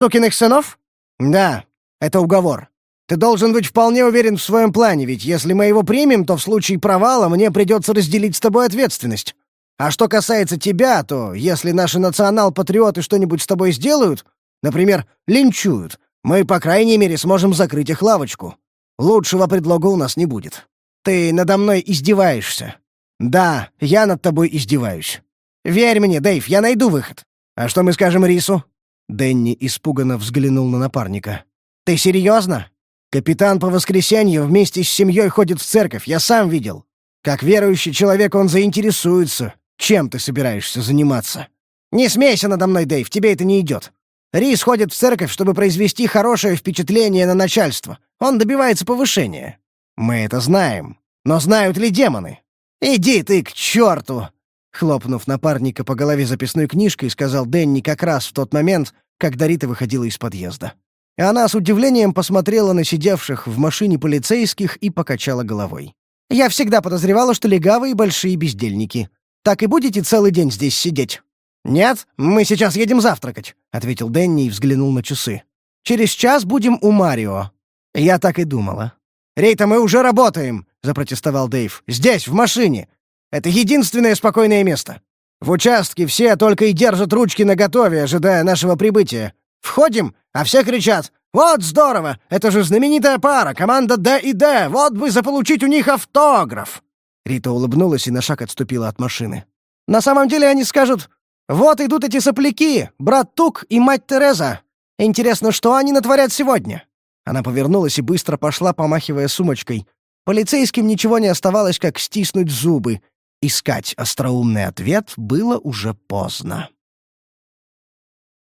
сукиных сынов?» «Да, это уговор. Ты должен быть вполне уверен в своем плане, ведь если мы его примем, то в случае провала мне придется разделить с тобой ответственность. А что касается тебя, то если наши национал-патриоты что-нибудь с тобой сделают, например, линчуют, мы, по крайней мере, сможем закрыть их лавочку. Лучшего предлога у нас не будет. Ты надо мной издеваешься. Да, я над тобой издеваюсь. Верь мне, Дэйв, я найду выход. А что мы скажем Рису?» Дэнни испуганно взглянул на напарника. «Ты серьезно? Капитан по воскресенью вместе с семьей ходит в церковь, я сам видел. Как верующий человек он заинтересуется, чем ты собираешься заниматься. Не смейся надо мной, Дэйв, тебе это не идет. Рис ходит в церковь, чтобы произвести хорошее впечатление на начальство. Он добивается повышения. Мы это знаем. Но знают ли демоны? Иди ты к черту!» Хлопнув напарника по голове записной книжкой, сказал Дэнни как раз в тот момент, когда Рита выходила из подъезда. И она с удивлением посмотрела на сидевших в машине полицейских и покачала головой. «Я всегда подозревала, что легавые — большие бездельники. Так и будете целый день здесь сидеть?» «Нет, мы сейчас едем завтракать», — ответил Дэнни и взглянул на часы. «Через час будем у Марио». Я так и думала. «Рейта, мы уже работаем», — запротестовал Дэйв. «Здесь, в машине. Это единственное спокойное место. В участке все только и держат ручки наготове, ожидая нашего прибытия. Входим, а все кричат «Вот здорово! Это же знаменитая пара, команда Д и Д! Вот бы заполучить у них автограф!» Рита улыбнулась и на шаг отступила от машины. «На самом деле они скажут «Вот идут эти сопляки, брат Тук и мать Тереза. Интересно, что они натворят сегодня?» Она повернулась и быстро пошла, помахивая сумочкой. Полицейским ничего не оставалось, как стиснуть зубы. Искать остроумный ответ было уже поздно.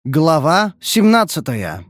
Глава 17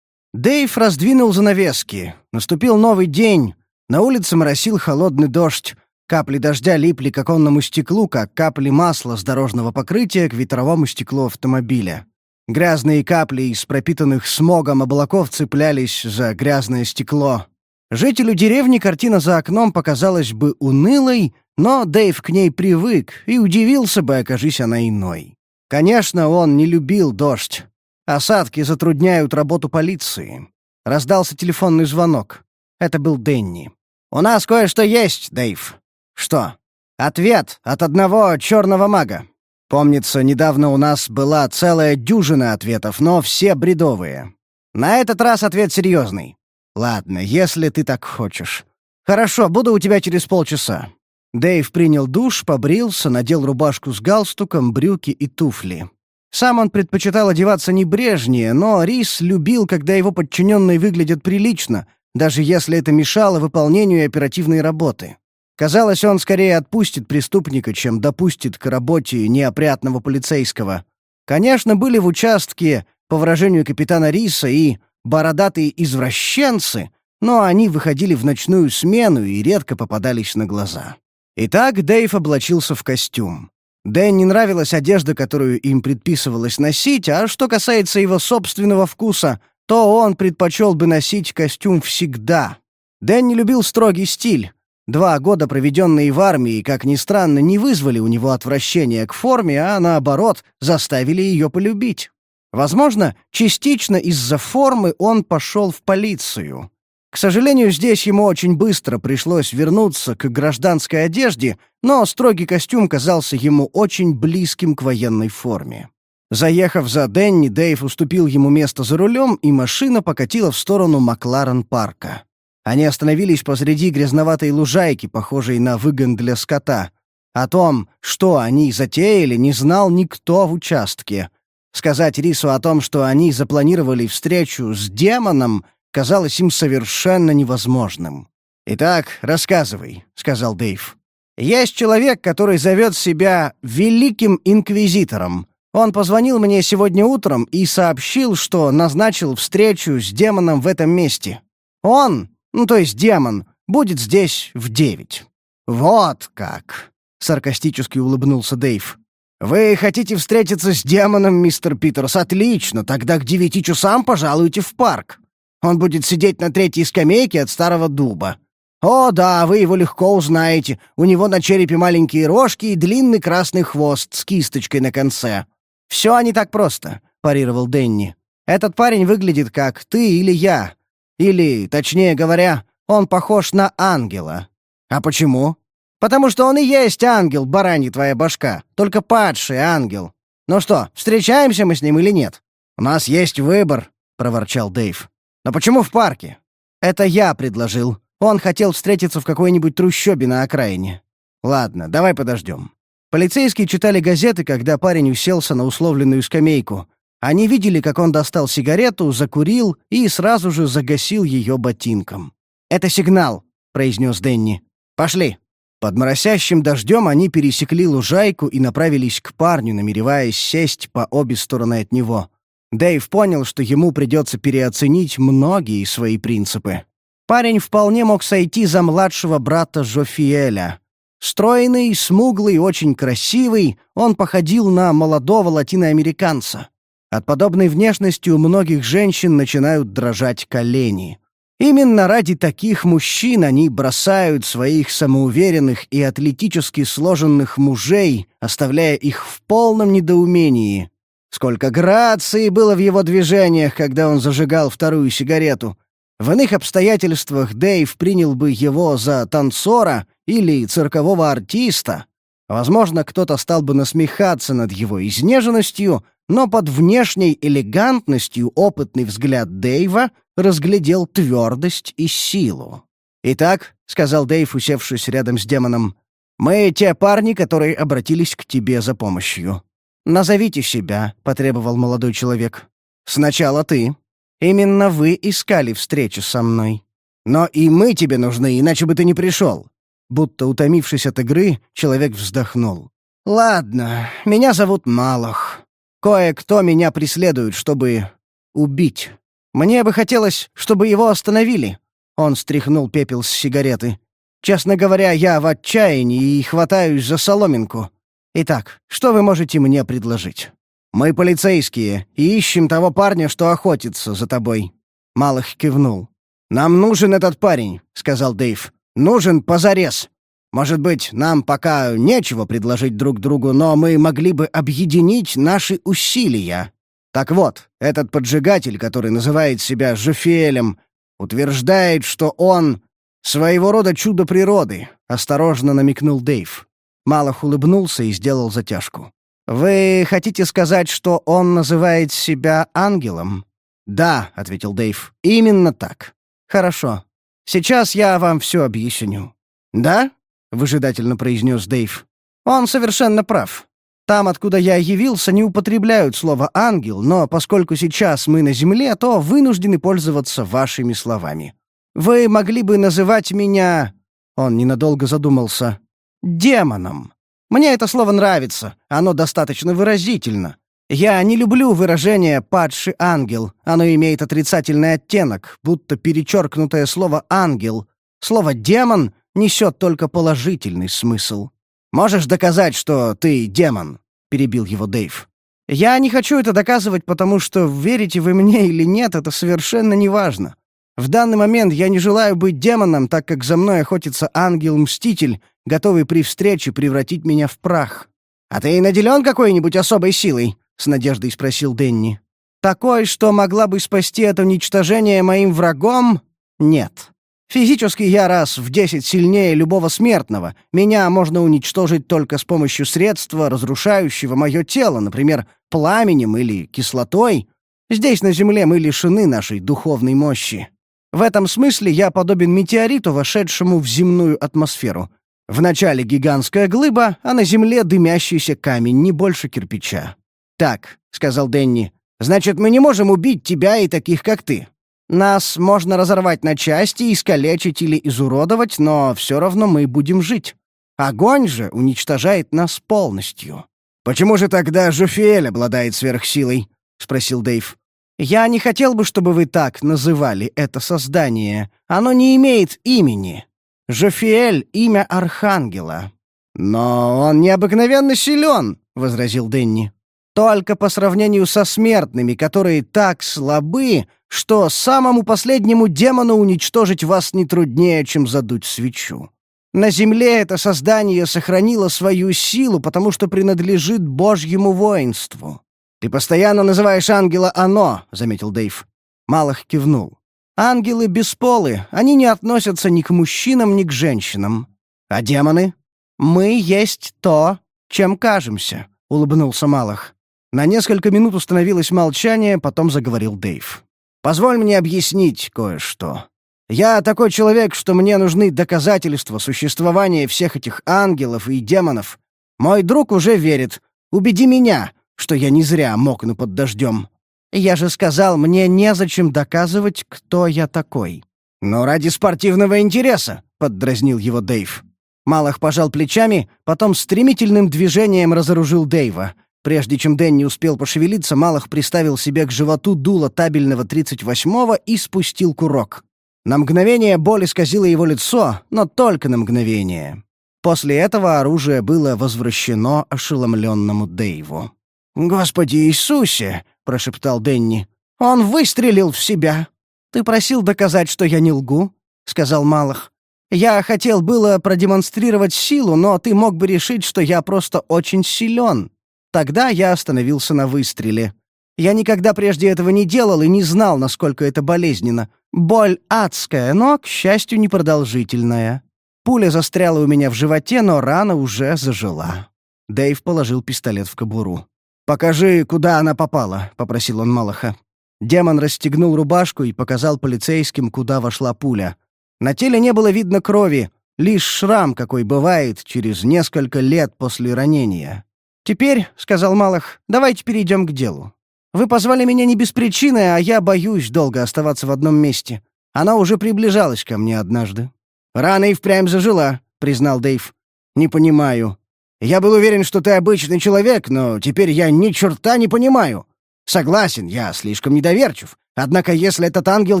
Дэйв раздвинул занавески. Наступил новый день. На улице моросил холодный дождь. Капли дождя липли к оконному стеклу, как капли масла с дорожного покрытия к ветровому стеклу автомобиля. Грязные капли из пропитанных смогом облаков цеплялись за грязное стекло. Жителю деревни картина за окном показалась бы унылой, но Дэйв к ней привык и удивился бы, окажись она иной. Конечно, он не любил дождь. Осадки затрудняют работу полиции. Раздался телефонный звонок. Это был Денни. «У нас кое-что есть, Дэйв». «Что?» «Ответ от одного черного мага. Помнится, недавно у нас была целая дюжина ответов, но все бредовые. На этот раз ответ серьезный. Ладно, если ты так хочешь. Хорошо, буду у тебя через полчаса. Дэйв принял душ, побрился, надел рубашку с галстуком, брюки и туфли. Сам он предпочитал одеваться небрежнее, но Рис любил, когда его подчиненные выглядят прилично, даже если это мешало выполнению оперативной работы. Казалось, он скорее отпустит преступника, чем допустит к работе неопрятного полицейского. Конечно, были в участке, по выражению капитана Риса, и бородатые извращенцы, но они выходили в ночную смену и редко попадались на глаза. Итак, Дэйв облачился в костюм. Дэн не нравилась одежда, которую им предписывалось носить, а что касается его собственного вкуса, то он предпочел бы носить костюм всегда. Дэн не любил строгий стиль. Два года, проведенные в армии, как ни странно, не вызвали у него отвращения к форме, а наоборот, заставили ее полюбить. Возможно, частично из-за формы он пошел в полицию. К сожалению, здесь ему очень быстро пришлось вернуться к гражданской одежде, но строгий костюм казался ему очень близким к военной форме. Заехав за Дэнни, Дэйв уступил ему место за рулем, и машина покатила в сторону Макларен-парка. Они остановились посреди грязноватой лужайки, похожей на выгон для скота. О том, что они затеяли, не знал никто в участке. Сказать Рису о том, что они запланировали встречу с демоном — казалось им совершенно невозможным. «Итак, рассказывай», — сказал Дэйв. «Есть человек, который зовет себя Великим Инквизитором. Он позвонил мне сегодня утром и сообщил, что назначил встречу с демоном в этом месте. Он, ну то есть демон, будет здесь в девять». «Вот как!» — саркастически улыбнулся Дэйв. «Вы хотите встретиться с демоном, мистер Питерс? Отлично, тогда к девяти часам пожалуйте в парк. Он будет сидеть на третьей скамейке от старого дуба. О, да, вы его легко узнаете. У него на черепе маленькие рожки и длинный красный хвост с кисточкой на конце. Все не так просто, парировал Денни. Этот парень выглядит как ты или я. Или, точнее говоря, он похож на ангела. А почему? Потому что он и есть ангел, баранья твоя башка. Только падший ангел. Ну что, встречаемся мы с ним или нет? У нас есть выбор, проворчал Дэйв. Но почему в парке? Это я предложил. Он хотел встретиться в какой-нибудь трущобе на окраине. Ладно, давай подождем. Полицейские читали газеты, когда парень уселся на условленную скамейку. Они видели, как он достал сигарету, закурил и сразу же загасил ее ботинком. «Это сигнал», — произнес Дэнни. «Пошли». Под моросящим дождем они пересекли лужайку и направились к парню, намереваясь сесть по обе стороны от него. Дэйв понял, что ему придется переоценить многие свои принципы. Парень вполне мог сойти за младшего брата Жофиэля. Стройный, смуглый, очень красивый, он походил на молодого латиноамериканца. От подобной внешности у многих женщин начинают дрожать колени. Именно ради таких мужчин они бросают своих самоуверенных и атлетически сложенных мужей, оставляя их в полном недоумении. Сколько грации было в его движениях, когда он зажигал вторую сигарету. В иных обстоятельствах Дэйв принял бы его за танцора или циркового артиста. Возможно, кто-то стал бы насмехаться над его изнеженностью, но под внешней элегантностью опытный взгляд Дэйва разглядел твердость и силу. «Итак», — сказал Дэйв, усевшись рядом с демоном, — «мы те парни, которые обратились к тебе за помощью». «Назовите себя», — потребовал молодой человек. «Сначала ты. Именно вы искали встречу со мной. Но и мы тебе нужны, иначе бы ты не пришел». Будто утомившись от игры, человек вздохнул. «Ладно, меня зовут Малах. Кое-кто меня преследует, чтобы убить. Мне бы хотелось, чтобы его остановили». Он стряхнул пепел с сигареты. «Честно говоря, я в отчаянии и хватаюсь за соломинку. Итак, что вы можете мне предложить? Мы полицейские и ищем того парня, что охотится за тобой». Малых кивнул. «Нам нужен этот парень», — сказал Дэйв. «Нужен позарез. Может быть, нам пока нечего предложить друг другу, но мы могли бы объединить наши усилия. Так вот, этот поджигатель, который называет себя Жефиэлем, утверждает, что он своего рода чудо природы», — осторожно намекнул Дэйв. Малах улыбнулся и сделал затяжку. «Вы хотите сказать, что он называет себя ангелом?» «Да», — ответил Дэйв, — «именно так». «Хорошо. Сейчас я вам все объясню». «Да?» — выжидательно произнес Дэйв. «Он совершенно прав. Там, откуда я явился, не употребляют слово «ангел», но поскольку сейчас мы на земле, то вынуждены пользоваться вашими словами. Вы могли бы называть меня...» Он ненадолго задумался демоном. Мне это слово нравится, оно достаточно выразительно. Я не люблю выражение «падший ангел», оно имеет отрицательный оттенок, будто перечеркнутое слово «ангел». Слово «демон» несет только положительный смысл. «Можешь доказать, что ты демон?» — перебил его Дэйв. «Я не хочу это доказывать, потому что верите вы мне или нет, это совершенно неважно. В данный момент я не желаю быть демоном, так как за мной охотится ангел-мститель, готовый при встрече превратить меня в прах. «А ты наделен какой-нибудь особой силой?» — с надеждой спросил Денни. «Такой, что могла бы спасти от уничтожения моим врагом? Нет. Физически я раз в десять сильнее любого смертного. Меня можно уничтожить только с помощью средства, разрушающего мое тело, например, пламенем или кислотой. Здесь на Земле мы лишены нашей духовной мощи. В этом смысле я подобен метеориту, вошедшему в земную атмосферу. Вначале гигантская глыба, а на земле дымящийся камень, не больше кирпича. «Так», — сказал Дэнни, — «значит, мы не можем убить тебя и таких, как ты. Нас можно разорвать на части, искалечить или изуродовать, но все равно мы будем жить. Огонь же уничтожает нас полностью». «Почему же тогда Жуфиэль обладает сверхсилой?» — спросил Дэйв. «Я не хотел бы, чтобы вы так называли это создание. Оно не имеет имени. Жофиэль — имя Архангела». «Но он необыкновенно силен», — возразил Денни. «Только по сравнению со смертными, которые так слабы, что самому последнему демону уничтожить вас не труднее, чем задуть свечу. На земле это создание сохранило свою силу, потому что принадлежит Божьему воинству. «Ты постоянно называешь ангела «оно», — заметил Дэйв. Малых кивнул. «Ангелы бесполы, они не относятся ни к мужчинам, ни к женщинам. А демоны? Мы есть то, чем кажемся», — улыбнулся Малых. На несколько минут установилось молчание, потом заговорил Дэйв. «Позволь мне объяснить кое-что. Я такой человек, что мне нужны доказательства существования всех этих ангелов и демонов. Мой друг уже верит. Убеди меня, что я не зря мокну под дождем. Я же сказал, мне незачем доказывать, кто я такой. Но ради спортивного интереса, — поддразнил его Дэйв. Малых пожал плечами, потом стремительным движением разоружил Дэйва. Прежде чем Дэнни успел пошевелиться, Малых приставил себе к животу дуло табельного 38-го и спустил курок. На мгновение боль исказила его лицо, но только на мгновение. После этого оружие было возвращено ошеломленному Дэйву. «Господи Иисусе!» — прошептал Дэнни. «Он выстрелил в себя!» «Ты просил доказать, что я не лгу?» — сказал Малых. «Я хотел было продемонстрировать силу, но ты мог бы решить, что я просто очень силен. Тогда я остановился на выстреле. Я никогда прежде этого не делал и не знал, насколько это болезненно. Боль адская, но, к счастью, непродолжительная. Пуля застряла у меня в животе, но рана уже зажила. Дэйв положил пистолет в кобуру. «Покажи, куда она попала», — попросил он Малаха. Демон расстегнул рубашку и показал полицейским, куда вошла пуля. На теле не было видно крови, лишь шрам, какой бывает через несколько лет после ранения. «Теперь», — сказал Малах, — «давайте перейдем к делу. Вы позвали меня не без причины, а я боюсь долго оставаться в одном месте. Она уже приближалась ко мне однажды». «Рана и впрямь зажила», — признал Дэйв. «Не понимаю. Я был уверен, что ты обычный человек, но теперь я ни черта не понимаю. Согласен, я слишком недоверчив. Однако если этот ангел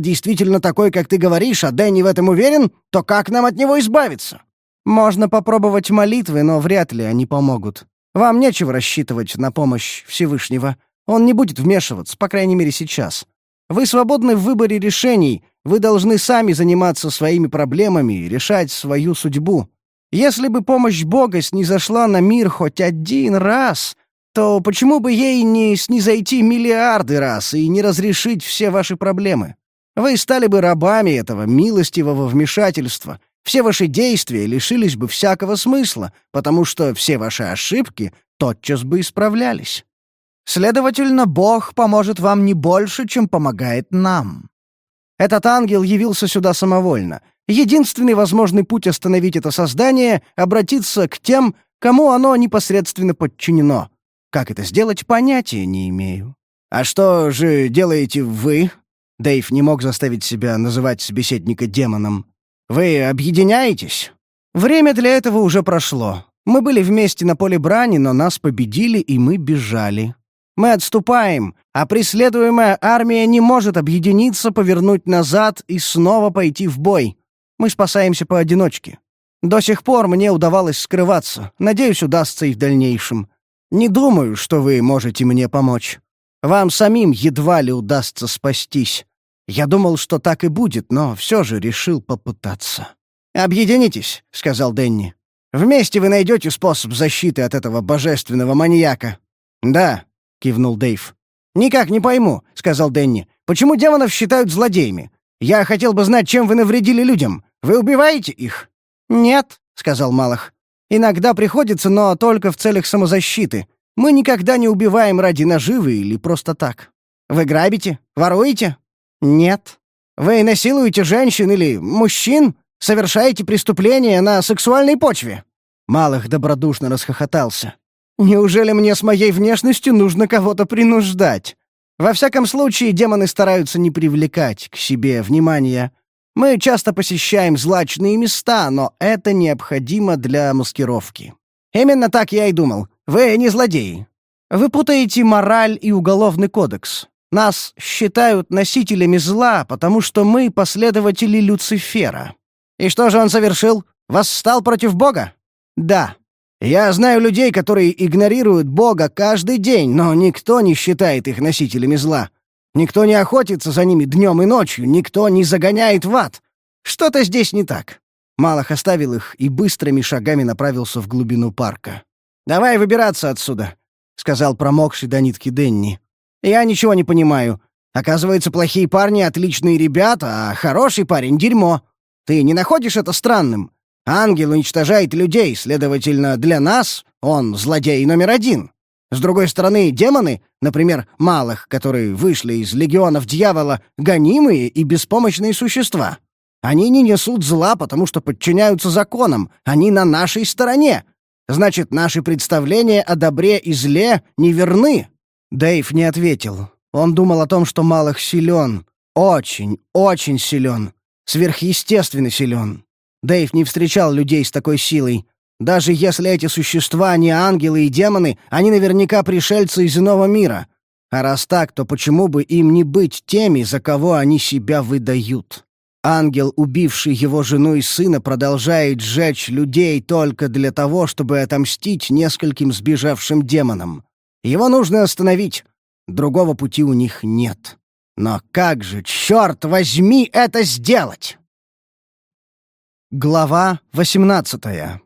действительно такой, как ты говоришь, а Дэнни в этом уверен, то как нам от него избавиться? Можно попробовать молитвы, но вряд ли они помогут. Вам нечего рассчитывать на помощь Всевышнего. Он не будет вмешиваться, по крайней мере, сейчас. Вы свободны в выборе решений, вы должны сами заниматься своими проблемами и решать свою судьбу. Если бы помощь Бога снизошла на мир хоть один раз, то почему бы ей не снизойти миллиарды раз и не разрешить все ваши проблемы? Вы стали бы рабами этого милостивого вмешательства. Все ваши действия лишились бы всякого смысла, потому что все ваши ошибки тотчас бы исправлялись. Следовательно, Бог поможет вам не больше, чем помогает нам. Этот ангел явился сюда самовольно — Единственный возможный путь остановить это создание — обратиться к тем, кому оно непосредственно подчинено. Как это сделать, понятия не имею. «А что же делаете вы?» Дэйв не мог заставить себя называть собеседника демоном. «Вы объединяетесь?» «Время для этого уже прошло. Мы были вместе на поле брани, но нас победили, и мы бежали. Мы отступаем, а преследуемая армия не может объединиться, повернуть назад и снова пойти в бой. Мы спасаемся поодиночке. До сих пор мне удавалось скрываться. Надеюсь, удастся и в дальнейшем. Не думаю, что вы можете мне помочь. Вам самим едва ли удастся спастись. Я думал, что так и будет, но все же решил попытаться. «Объединитесь», — сказал Дэнни. «Вместе вы найдете способ защиты от этого божественного маньяка». «Да», — кивнул Дэйв. «Никак не пойму», — сказал Дэнни. «Почему демонов считают злодеями? Я хотел бы знать, чем вы навредили людям. Вы убиваете их?» «Нет», — сказал Малах. «Иногда приходится, но только в целях самозащиты. Мы никогда не убиваем ради наживы или просто так. Вы грабите? Воруете?» «Нет». «Вы насилуете женщин или мужчин? Совершаете преступления на сексуальной почве?» Малых добродушно расхохотался. «Неужели мне с моей внешностью нужно кого-то принуждать? Во всяком случае, демоны стараются не привлекать к себе внимания. Мы часто посещаем злачные места, но это необходимо для маскировки. Именно так я и думал. Вы не злодеи. Вы путаете мораль и уголовный кодекс. Нас считают носителями зла, потому что мы последователи Люцифера. И что же он совершил? Восстал против Бога? Да. Я знаю людей, которые игнорируют Бога каждый день, но никто не считает их носителями зла. Никто не охотится за ними днем и ночью, никто не загоняет в ад. Что-то здесь не так». Малах оставил их и быстрыми шагами направился в глубину парка. «Давай выбираться отсюда. — сказал промокший до нитки Денни. «Я ничего не понимаю. Оказывается, плохие парни — отличные ребята, а хороший парень — дерьмо. Ты не находишь это странным? Ангел уничтожает людей, следовательно, для нас он злодей номер один. С другой стороны, демоны, например, малых, которые вышли из легионов дьявола, гонимые и беспомощные существа. Они не несут зла, потому что подчиняются законам, они на нашей стороне. Значит, наши представления о добре и зле неверны». Дэйв не ответил. Он думал о том, что Малых силен. Очень, очень силен. Сверхъестественно силен. Дэйв не встречал людей с такой силой. Даже если эти существа не ангелы и демоны, они наверняка пришельцы из иного мира. А раз так, то почему бы им не быть теми, за кого они себя выдают? Ангел, убивший его жену и сына, продолжает сжечь людей только для того, чтобы отомстить нескольким сбежавшим демонам. Его нужно остановить. Другого пути у них нет. Но как же, черт возьми, это сделать? Глава восемнадцатая.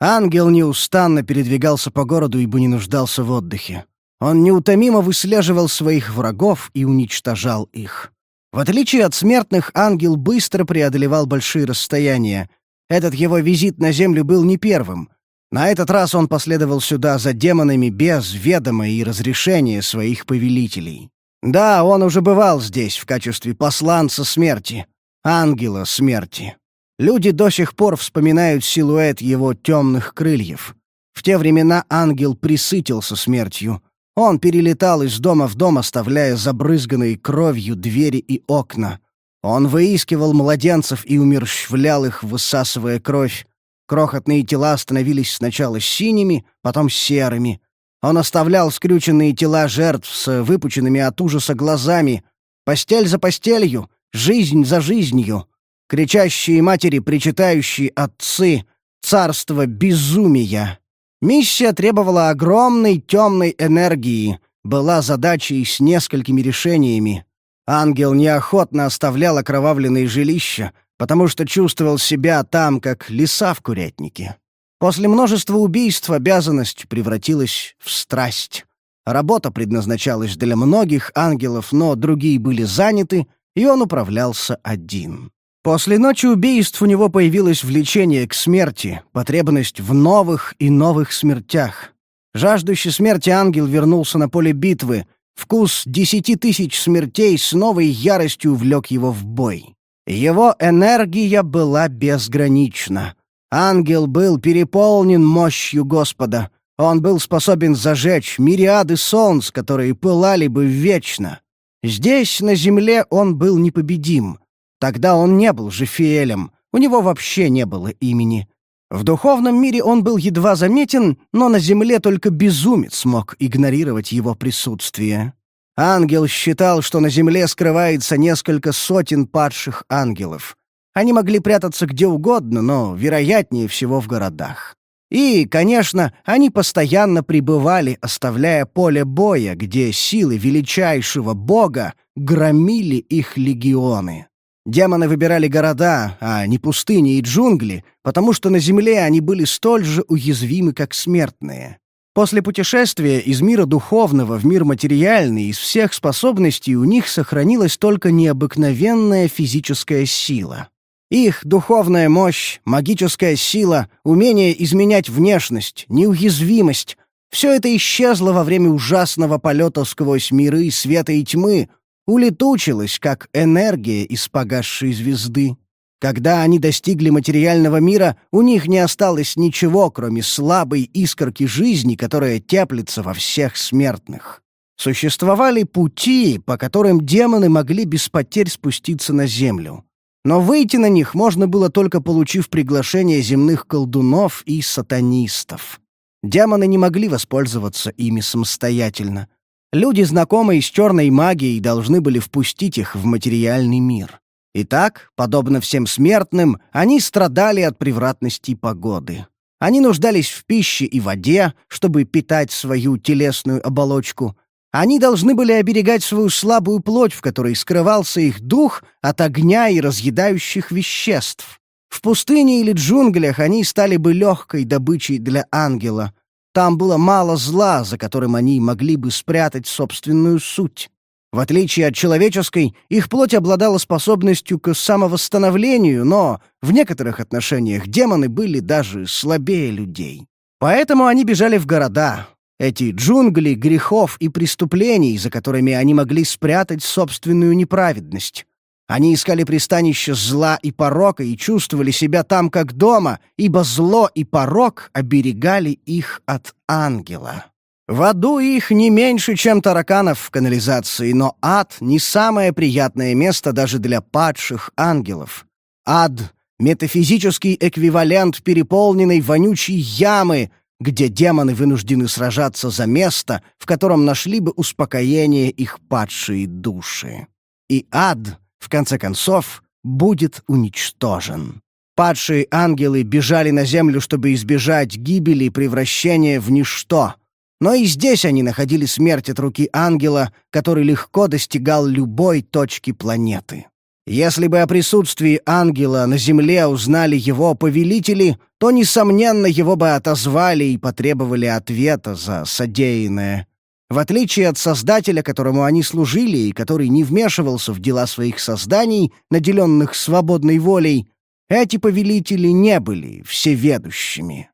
Ангел неустанно передвигался по городу, ибо не нуждался в отдыхе. Он неутомимо выслеживал своих врагов и уничтожал их. В отличие от смертных, ангел быстро преодолевал большие расстояния. Этот его визит на Землю был не первым. На этот раз он последовал сюда за демонами без ведома и разрешения своих повелителей. Да, он уже бывал здесь в качестве посланца смерти, ангела смерти. Люди до сих пор вспоминают силуэт его темных крыльев. В те времена ангел присытился смертью — он перелетал из дома в дом, оставляя забрызганные кровью двери и окна. Он выискивал младенцев и умерщвлял их, высасывая кровь. Крохотные тела становились сначала синими, потом серыми. Он оставлял скрюченные тела жертв с выпученными от ужаса глазами. Постель за постелью, жизнь за жизнью. Кричащие матери, причитающие отцы, царство безумия. Миссия требовала огромной темной энергии, была задачей с несколькими решениями. Ангел неохотно оставлял окровавленные жилища, потому что чувствовал себя там, как лиса в курятнике. После множества убийств обязанность превратилась в страсть. Работа предназначалась для многих ангелов, но другие были заняты, и он управлялся один. После ночи убийств у него появилось влечение к смерти, потребность в новых и новых смертях. Жаждущий смерти ангел вернулся на поле битвы. Вкус десяти тысяч смертей с новой яростью влек его в бой. Его энергия была безгранична. Ангел был переполнен мощью Господа. Он был способен зажечь мириады солнц, которые пылали бы вечно. Здесь, на земле, он был непобедим. Тогда он не был Жефиэлем, у него вообще не было имени. В духовном мире он был едва заметен, но на земле только безумец мог игнорировать его присутствие. Ангел считал, что на земле скрывается несколько сотен падших ангелов. Они могли прятаться где угодно, но вероятнее всего в городах. И, конечно, они постоянно пребывали, оставляя поле боя, где силы величайшего бога громили их легионы. Демоны выбирали города, а не пустыни и джунгли, потому что на Земле они были столь же уязвимы, как смертные. После путешествия из мира духовного в мир материальный из всех способностей у них сохранилась только необыкновенная физическая сила. Их духовная мощь, магическая сила, умение изменять внешность, неуязвимость — все это исчезло во время ужасного полета сквозь миры света и тьмы, улетучилась, как энергия из погасшей звезды. Когда они достигли материального мира, у них не осталось ничего, кроме слабой искорки жизни, которая теплится во всех смертных. Существовали пути, по которым демоны могли без потерь спуститься на землю. Но выйти на них можно было только получив приглашение земных колдунов и сатанистов. Демоны не могли воспользоваться ими самостоятельно. Люди, знакомые с черной магией, должны были впустить их в материальный мир. Итак, подобно всем смертным, они страдали от превратности погоды. Они нуждались в пище и воде, чтобы питать свою телесную оболочку. Они должны были оберегать свою слабую плоть, в которой скрывался их дух от огня и разъедающих веществ. В пустыне или джунглях они стали бы легкой добычей для ангела. Там было мало зла, за которым они могли бы спрятать собственную суть. В отличие от человеческой, их плоть обладала способностью к самовосстановлению, но в некоторых отношениях демоны были даже слабее людей. Поэтому они бежали в города, эти джунгли грехов и преступлений, за которыми они могли спрятать собственную неправедность. Они искали пристанище зла и порока и чувствовали себя там как дома, ибо зло и порок оберегали их от ангела. В аду их не меньше, чем тараканов в канализации, но ад — не самое приятное место даже для падших ангелов. Ад — метафизический эквивалент переполненной вонючей ямы, где демоны вынуждены сражаться за место, в котором нашли бы успокоение их падшие души. И ад — в конце концов, будет уничтожен. Падшие ангелы бежали на землю, чтобы избежать гибели и превращения в ничто. Но и здесь они находили смерть от руки ангела, который легко достигал любой точки планеты. Если бы о присутствии ангела на земле узнали его повелители, то, несомненно, его бы отозвали и потребовали ответа за содеянное. В отличие от Создателя, которому они служили и который не вмешивался в дела своих созданий, наделенных свободной волей, эти повелители не были всеведущими.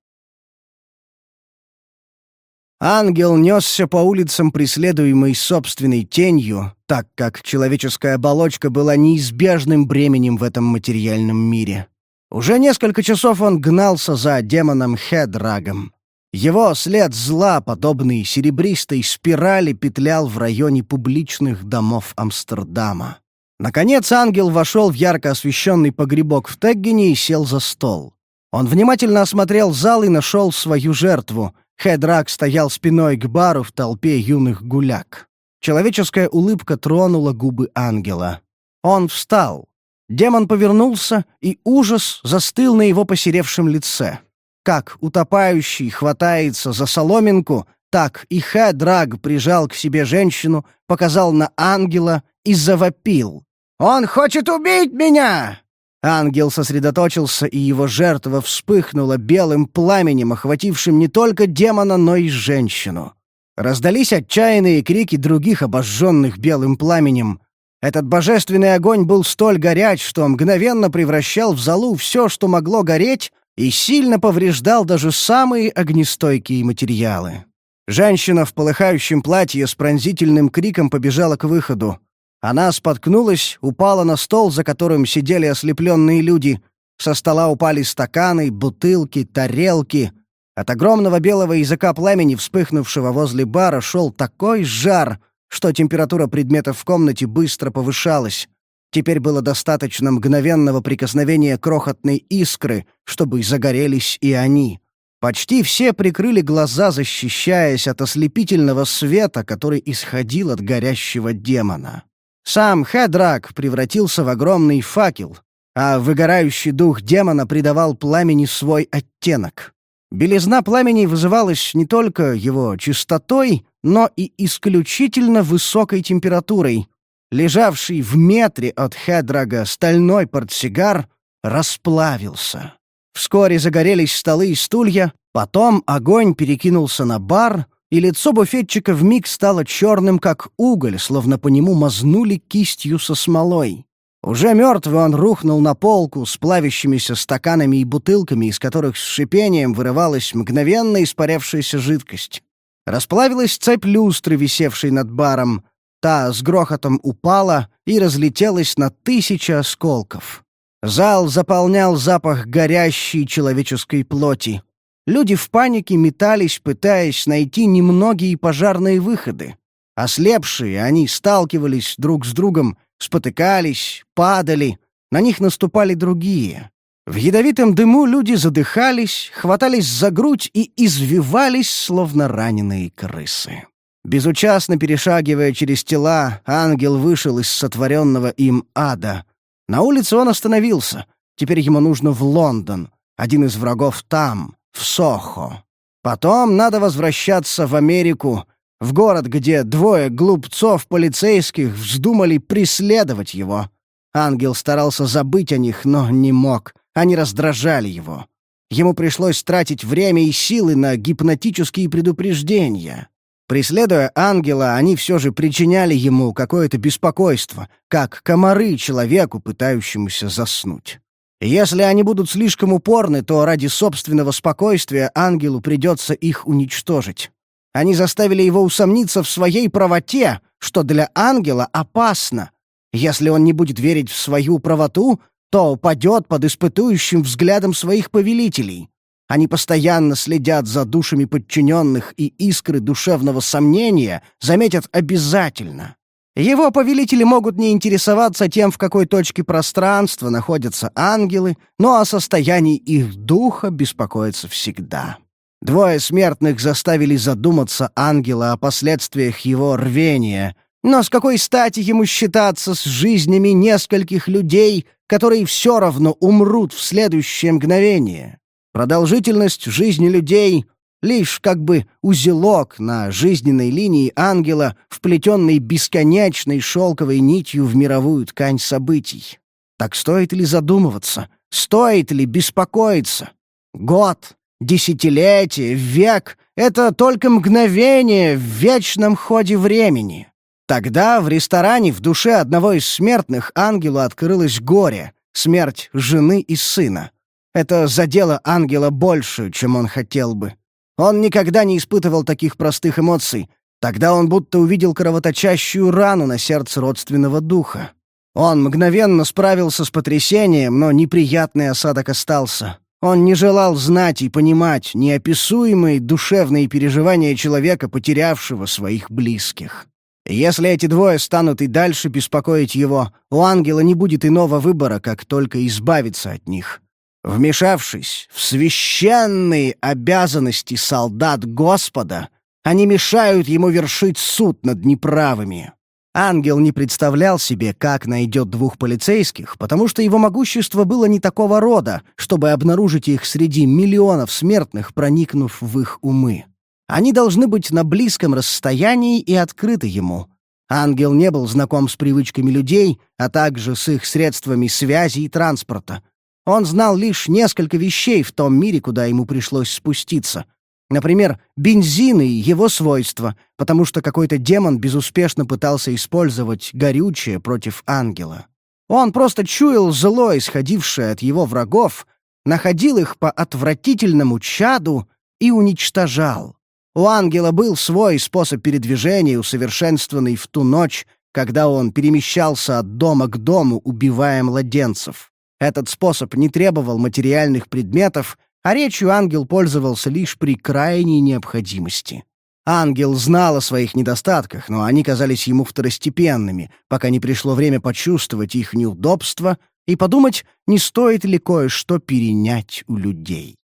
Ангел несся по улицам, преследуемый собственной тенью, так как человеческая оболочка была неизбежным бременем в этом материальном мире. Уже несколько часов он гнался за демоном Хедрагом. Его след зла, подобный серебристой спирали, петлял в районе публичных домов Амстердама. Наконец ангел вошел в ярко освещенный погребок в Теггене и сел за стол. Он внимательно осмотрел зал и нашел свою жертву. Хедрак стоял спиной к бару в толпе юных гуляк. Человеческая улыбка тронула губы ангела. Он встал. Демон повернулся, и ужас застыл на его посеревшем лице. Как утопающий хватается за соломинку, так и Хэдраг прижал к себе женщину, показал на ангела и завопил. «Он хочет убить меня!» Ангел сосредоточился, и его жертва вспыхнула белым пламенем, охватившим не только демона, но и женщину. Раздались отчаянные крики других обожженных белым пламенем. Этот божественный огонь был столь горяч, что мгновенно превращал в залу все, что могло гореть, и сильно повреждал даже самые огнестойкие материалы. Женщина в полыхающем платье с пронзительным криком побежала к выходу. Она споткнулась, упала на стол, за которым сидели ослепленные люди. Со стола упали стаканы, бутылки, тарелки. От огромного белого языка пламени, вспыхнувшего возле бара, шел такой жар, что температура предметов в комнате быстро повышалась. Теперь было достаточно мгновенного прикосновения крохотной искры, чтобы загорелись и они. Почти все прикрыли глаза, защищаясь от ослепительного света, который исходил от горящего демона. Сам Хедрак превратился в огромный факел, а выгорающий дух демона придавал пламени свой оттенок. Белизна пламени вызывалась не только его чистотой, но и исключительно высокой температурой, лежавший в метре от Хедрага стальной портсигар, расплавился. Вскоре загорелись столы и стулья, потом огонь перекинулся на бар, и лицо буфетчика вмиг стало черным, как уголь, словно по нему мазнули кистью со смолой. Уже мертвый он рухнул на полку с плавящимися стаканами и бутылками, из которых с шипением вырывалась мгновенно испарявшаяся жидкость. Расплавилась цепь люстры, висевшей над баром, Та с грохотом упала и разлетелась на тысячи осколков. Зал заполнял запах горящей человеческой плоти. Люди в панике метались, пытаясь найти немногие пожарные выходы. Ослепшие, они сталкивались друг с другом, спотыкались, падали, на них наступали другие. В ядовитом дыму люди задыхались, хватались за грудь и извивались, словно раненые крысы. Безучастно перешагивая через тела, ангел вышел из сотворенного им ада. На улице он остановился. Теперь ему нужно в Лондон. Один из врагов там, в Сохо. Потом надо возвращаться в Америку, в город, где двое глупцов полицейских вздумали преследовать его. Ангел старался забыть о них, но не мог. Они раздражали его. Ему пришлось тратить время и силы на гипнотические предупреждения. Преследуя ангела, они все же причиняли ему какое-то беспокойство, как комары человеку, пытающемуся заснуть. Если они будут слишком упорны, то ради собственного спокойствия ангелу придется их уничтожить. Они заставили его усомниться в своей правоте, что для ангела опасно. Если он не будет верить в свою правоту, то упадет под испытующим взглядом своих повелителей. Они постоянно следят за душами подчиненных, и искры душевного сомнения заметят обязательно. Его повелители могут не интересоваться тем, в какой точке пространства находятся ангелы, но о состоянии их духа беспокоиться всегда. Двое смертных заставили задуматься ангела о последствиях его рвения. Но с какой стати ему считаться с жизнями нескольких людей, которые все равно умрут в следующее мгновение? Продолжительность жизни людей — лишь как бы узелок на жизненной линии ангела, вплетенный бесконечной шелковой нитью в мировую ткань событий. Так стоит ли задумываться? Стоит ли беспокоиться? Год, десятилетие, век — это только мгновение в вечном ходе времени. Тогда в ресторане в душе одного из смертных ангелу открылось горе — смерть жены и сына. Это задело ангела больше, чем он хотел бы. Он никогда не испытывал таких простых эмоций. Тогда он будто увидел кровоточащую рану на сердце родственного духа. Он мгновенно справился с потрясением, но неприятный осадок остался. Он не желал знать и понимать неописуемые душевные переживания человека, потерявшего своих близких. Если эти двое станут и дальше беспокоить его, у ангела не будет иного выбора, как только избавиться от них. Вмешавшись в священные обязанности солдат Господа, они мешают ему вершить суд над неправыми. Ангел не представлял себе, как найдет двух полицейских, потому что его могущество было не такого рода, чтобы обнаружить их среди миллионов смертных, проникнув в их умы. Они должны быть на близком расстоянии и открыты ему. Ангел не был знаком с привычками людей, а также с их средствами связи и транспорта — он знал лишь несколько вещей в том мире, куда ему пришлось спуститься. Например, бензин и его свойства, потому что какой-то демон безуспешно пытался использовать горючее против ангела. Он просто чуял зло, исходившее от его врагов, находил их по отвратительному чаду и уничтожал. У ангела был свой способ передвижения, усовершенствованный в ту ночь, когда он перемещался от дома к дому, убивая младенцев. Этот способ не требовал материальных предметов, а речью ангел пользовался лишь при крайней необходимости. Ангел знал о своих недостатках, но они казались ему второстепенными, пока не пришло время почувствовать их неудобства и подумать, не стоит ли кое-что перенять у людей.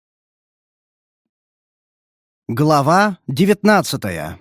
Глава девятнадцатая.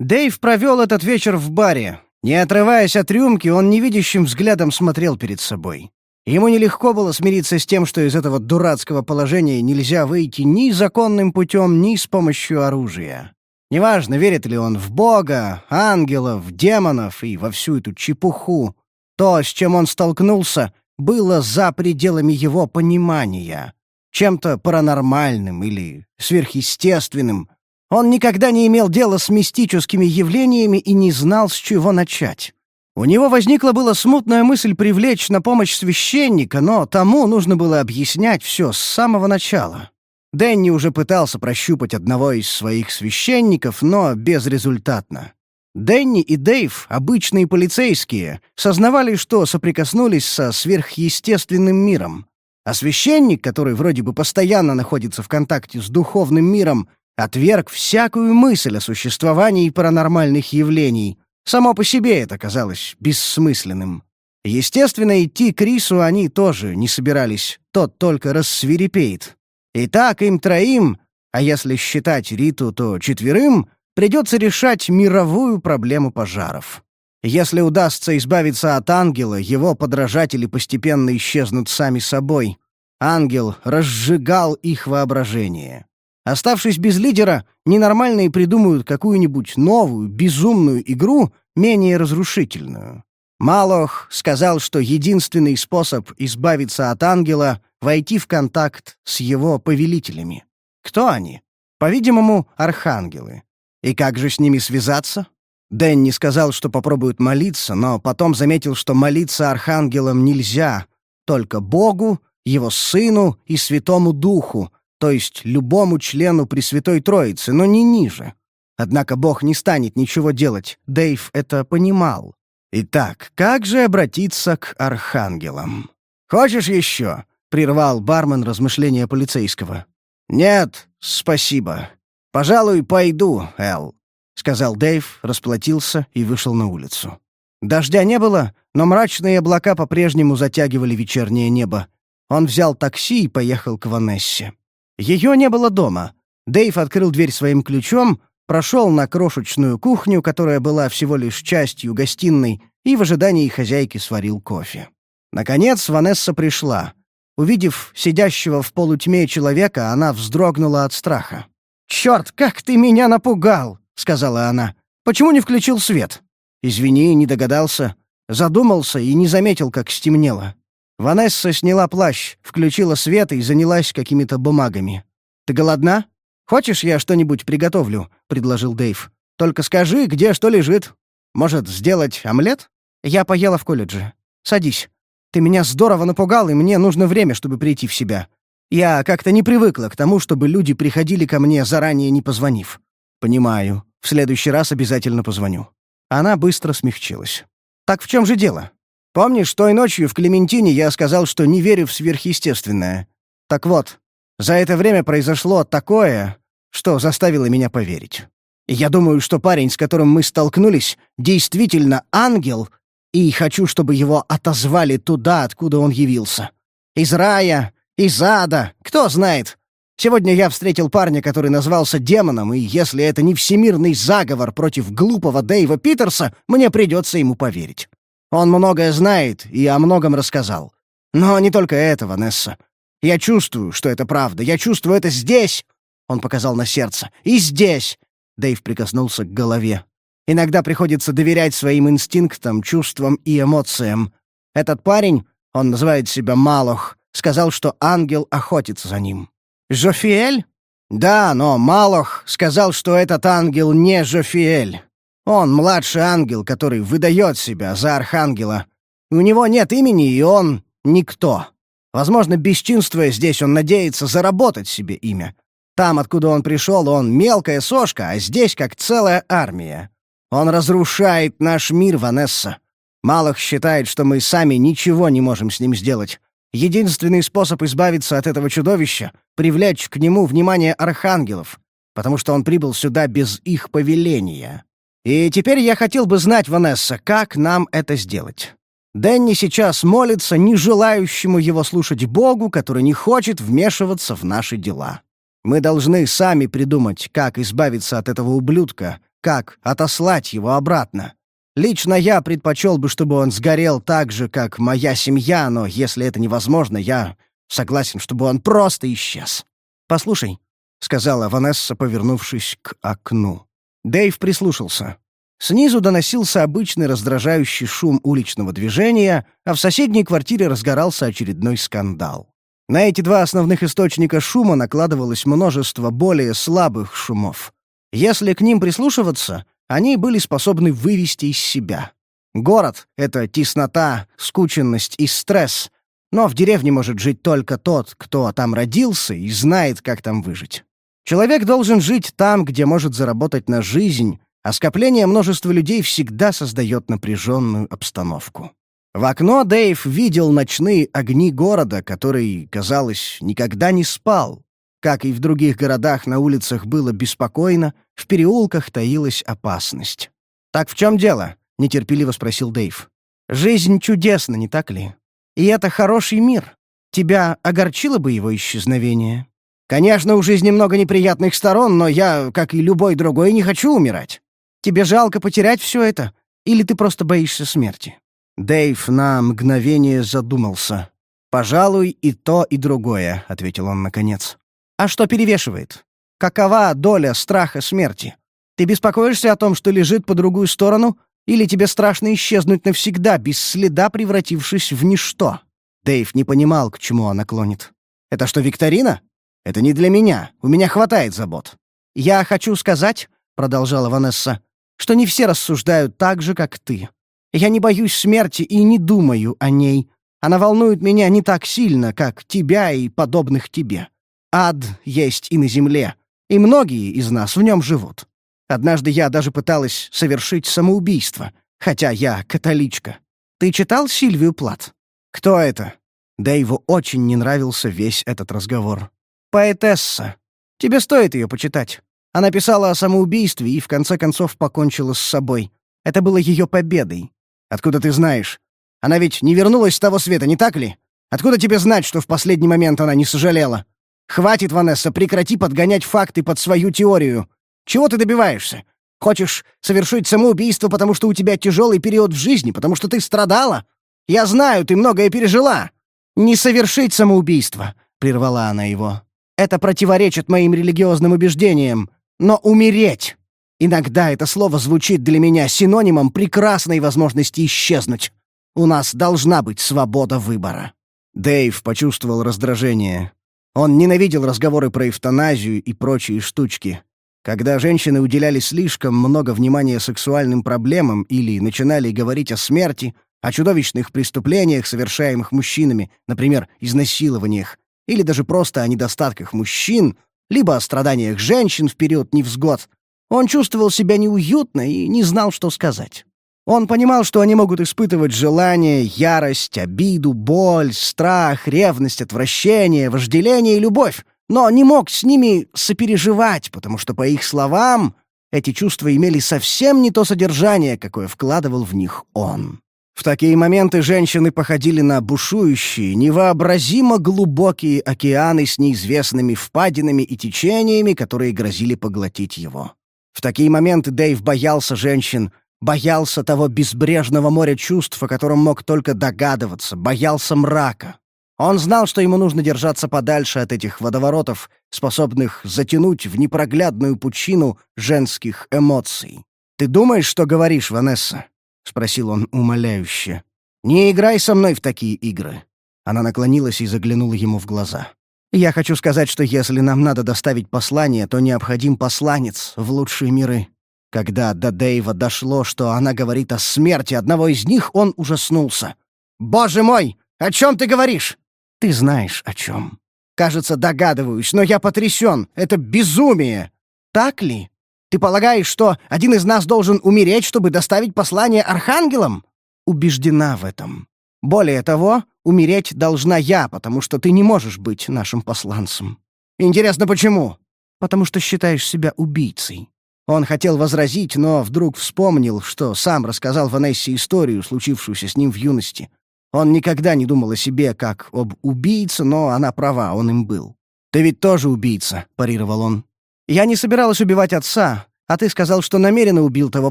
Дэйв провел этот вечер в баре. Не отрываясь от рюмки, он невидящим взглядом смотрел перед собой. Ему нелегко было смириться с тем, что из этого дурацкого положения нельзя выйти ни законным путем, ни с помощью оружия. Неважно, верит ли он в Бога, ангелов, демонов и во всю эту чепуху. То, с чем он столкнулся, было за пределами его понимания. Чем-то паранормальным или сверхъестественным. Он никогда не имел дела с мистическими явлениями и не знал, с чего начать. У него возникла была смутная мысль привлечь на помощь священника, но тому нужно было объяснять все с самого начала. Дэнни уже пытался прощупать одного из своих священников, но безрезультатно. Дэнни и Дэйв, обычные полицейские, сознавали, что соприкоснулись со сверхъестественным миром. А священник, который вроде бы постоянно находится в контакте с духовным миром, отверг всякую мысль о существовании паранормальных явлений, Само по себе это казалось бессмысленным. Естественно, идти к Рису они тоже не собирались, тот только рассвирепеет. И так им троим, а если считать Риту, то четверым, придется решать мировую проблему пожаров. Если удастся избавиться от ангела, его подражатели постепенно исчезнут сами собой. Ангел разжигал их воображение. Оставшись без лидера, ненормальные придумают какую-нибудь новую, безумную игру, менее разрушительную. Малох сказал, что единственный способ избавиться от ангела — войти в контакт с его повелителями. Кто они? По-видимому, архангелы. И как же с ними связаться? Дэнни сказал, что попробует молиться, но потом заметил, что молиться архангелам нельзя, только Богу, его Сыну и Святому Духу, то есть любому члену Пресвятой Троицы, но не ниже. Однако Бог не станет ничего делать, Дэйв это понимал. Итак, как же обратиться к архангелам? «Хочешь еще?» — прервал бармен размышления полицейского. «Нет, спасибо. Пожалуй, пойду, Эл», — сказал Дэйв, расплатился и вышел на улицу. Дождя не было, но мрачные облака по-прежнему затягивали вечернее небо. Он взял такси и поехал к Ванессе. Ее не было дома. Дэйв открыл дверь своим ключом, прошел на крошечную кухню, которая была всего лишь частью гостиной, и в ожидании хозяйки сварил кофе. Наконец Ванесса пришла. Увидев сидящего в полутьме человека, она вздрогнула от страха. «Черт, как ты меня напугал!» — сказала она. «Почему не включил свет?» «Извини, не догадался. Задумался и не заметил, как стемнело». Ванесса сняла плащ, включила свет и занялась какими-то бумагами. «Ты голодна? Хочешь, я что-нибудь приготовлю?» — предложил Дэйв. «Только скажи, где что лежит. Может, сделать омлет?» «Я поела в колледже. Садись. Ты меня здорово напугал, и мне нужно время, чтобы прийти в себя. Я как-то не привыкла к тому, чтобы люди приходили ко мне, заранее не позвонив». «Понимаю. В следующий раз обязательно позвоню». Она быстро смягчилась. «Так в чем же дело? Помнишь, той ночью в Клементине я сказал, что не верю в сверхъестественное? Так вот, за это время произошло такое, что заставило меня поверить. я думаю, что парень, с которым мы столкнулись, действительно ангел, и хочу, чтобы его отозвали туда, откуда он явился. Из рая, из ада, кто знает. Сегодня я встретил парня, который назвался демоном, и если это не всемирный заговор против глупого Дэйва Питерса, мне придется ему поверить. Он многое знает и о многом рассказал. Но не только это, Ванесса. Я чувствую, что это правда. Я чувствую это здесь!» Он показал на сердце. «И здесь!» Дэйв прикоснулся к голове. «Иногда приходится доверять своим инстинктам, чувствам и эмоциям. Этот парень, он называет себя Малох, сказал, что ангел охотится за ним. Жофиэль? Да, но Малох сказал, что этот ангел не Жофиэль. Он младший ангел, который выдает себя за архангела. У него нет имени, и он никто. Возможно, бесчинствуя здесь, он надеется заработать себе имя. Там, откуда он пришел, он мелкая сошка, а здесь как целая армия. Он разрушает наш мир, Ванесса. Малых считает, что мы сами ничего не можем с ним сделать. Единственный способ избавиться от этого чудовища — привлечь к нему внимание архангелов, потому что он прибыл сюда без их повеления. И теперь я хотел бы знать, Ванесса, как нам это сделать. Дэнни сейчас молится не желающему его слушать Богу, который не хочет вмешиваться в наши дела. Мы должны сами придумать, как избавиться от этого ублюдка, как отослать его обратно. Лично я предпочел бы, чтобы он сгорел так же, как моя семья, но если это невозможно, я согласен, чтобы он просто исчез. «Послушай», — сказала Ванесса, повернувшись к окну. Дэйв прислушался. Снизу доносился обычный раздражающий шум уличного движения, а в соседней квартире разгорался очередной скандал. На эти два основных источника шума накладывалось множество более слабых шумов. Если к ним прислушиваться, они были способны вывести из себя. Город — это теснота, скученность и стресс, но в деревне может жить только тот, кто там родился и знает, как там выжить. Человек должен жить там, где может заработать на жизнь, а скопление множества людей всегда создает напряженную обстановку. В окно Дэйв видел ночные огни города, который, казалось, никогда не спал. Как и в других городах, на улицах было беспокойно, в переулках таилась опасность. «Так в чем дело?» — нетерпеливо спросил Дэйв. «Жизнь чудесна, не так ли? И это хороший мир. Тебя огорчило бы его исчезновение?» Конечно, у жизни много неприятных сторон, но я, как и любой другой, не хочу умирать. Тебе жалко потерять все это? Или ты просто боишься смерти?» Дэйв на мгновение задумался. «Пожалуй, и то, и другое», — ответил он наконец. «А что перевешивает? Какова доля страха смерти? Ты беспокоишься о том, что лежит по другую сторону, Или тебе страшно исчезнуть навсегда, без следа превратившись в ничто?» Дэйв не понимал, к чему она клонит. «Это что, викторина? Это не для меня. У меня хватает забот». «Я хочу сказать», — продолжала Ванесса, «что не все рассуждают так же, как ты. Я не боюсь смерти и не думаю о ней. Она волнует меня не так сильно, как тебя и подобных тебе. Ад есть и на земле, и многие из нас в нем живут. Однажды я даже пыталась совершить самоубийство, хотя я католичка. Ты читал Сильвию Плат? Кто это? Дэйву очень не нравился весь этот разговор. Поэтесса. Тебе стоит ее почитать. Она писала о самоубийстве и в конце концов покончила с собой. Это было ее победой. Откуда ты знаешь? Она ведь не вернулась с того света, не так ли? Откуда тебе знать, что в последний момент она не сожалела? Хватит, Ванесса, прекрати подгонять факты под свою теорию. Чего ты добиваешься? Хочешь совершить самоубийство, потому что у тебя тяжелый период в жизни, потому что ты страдала? Я знаю, ты многое пережила. Не совершить самоубийство, прервала она его. Это противоречит моим религиозным убеждениям. Но умереть. Иногда это слово звучит для меня синонимом прекрасной возможности исчезнуть. У нас должна быть свобода выбора. Дэйв почувствовал раздражение. Он ненавидел разговоры про эвтаназию и прочие штучки. Когда женщины уделяли слишком много внимания сексуальным проблемам или начинали говорить о смерти, о чудовищных преступлениях, совершаемых мужчинами, например, изнасилованиях, или даже просто о недостатках мужчин, либо о страданиях женщин в период невзгод, он чувствовал себя неуютно и не знал, что сказать. Он понимал, что они могут испытывать желание, ярость, обиду, боль, страх, ревность, отвращение, вожделение и любовь, но не мог с ними сопереживать, потому что, по их словам, эти чувства имели совсем не то содержание, какое вкладывал в них он. В такие моменты женщины походили на бушующие, невообразимо глубокие океаны с неизвестными впадинами и течениями, которые грозили поглотить его. В такие моменты Дэйв боялся женщин, боялся того безбрежного моря чувств, о котором мог только догадываться, боялся мрака. Он знал, что ему нужно держаться подальше от этих водоворотов, способных затянуть в непроглядную пучину женских эмоций. «Ты думаешь, что говоришь, Ванесса?» — спросил он умоляюще. «Не играй со мной в такие игры». Она наклонилась и заглянула ему в глаза. «Я хочу сказать, что если нам надо доставить послание, то необходим посланец в лучшие миры». Когда до Дэйва дошло, что она говорит о смерти одного из них, он ужаснулся. «Боже мой! О чем ты говоришь?» Ты знаешь, о чем. Кажется, догадываюсь, но я потрясен. Это безумие. Так ли? Ты полагаешь, что один из нас должен умереть, чтобы доставить послание архангелам? Убеждена в этом. Более того, умереть должна я, потому что ты не можешь быть нашим посланцем. Интересно, почему? Потому что считаешь себя убийцей. Он хотел возразить, но вдруг вспомнил, что сам рассказал Ванессе историю, случившуюся с ним в юности. Он никогда не думал о себе как об убийце, но она права, он им был. «Ты ведь тоже убийца», — парировал он. «Я не собиралась убивать отца, а ты сказал, что намеренно убил того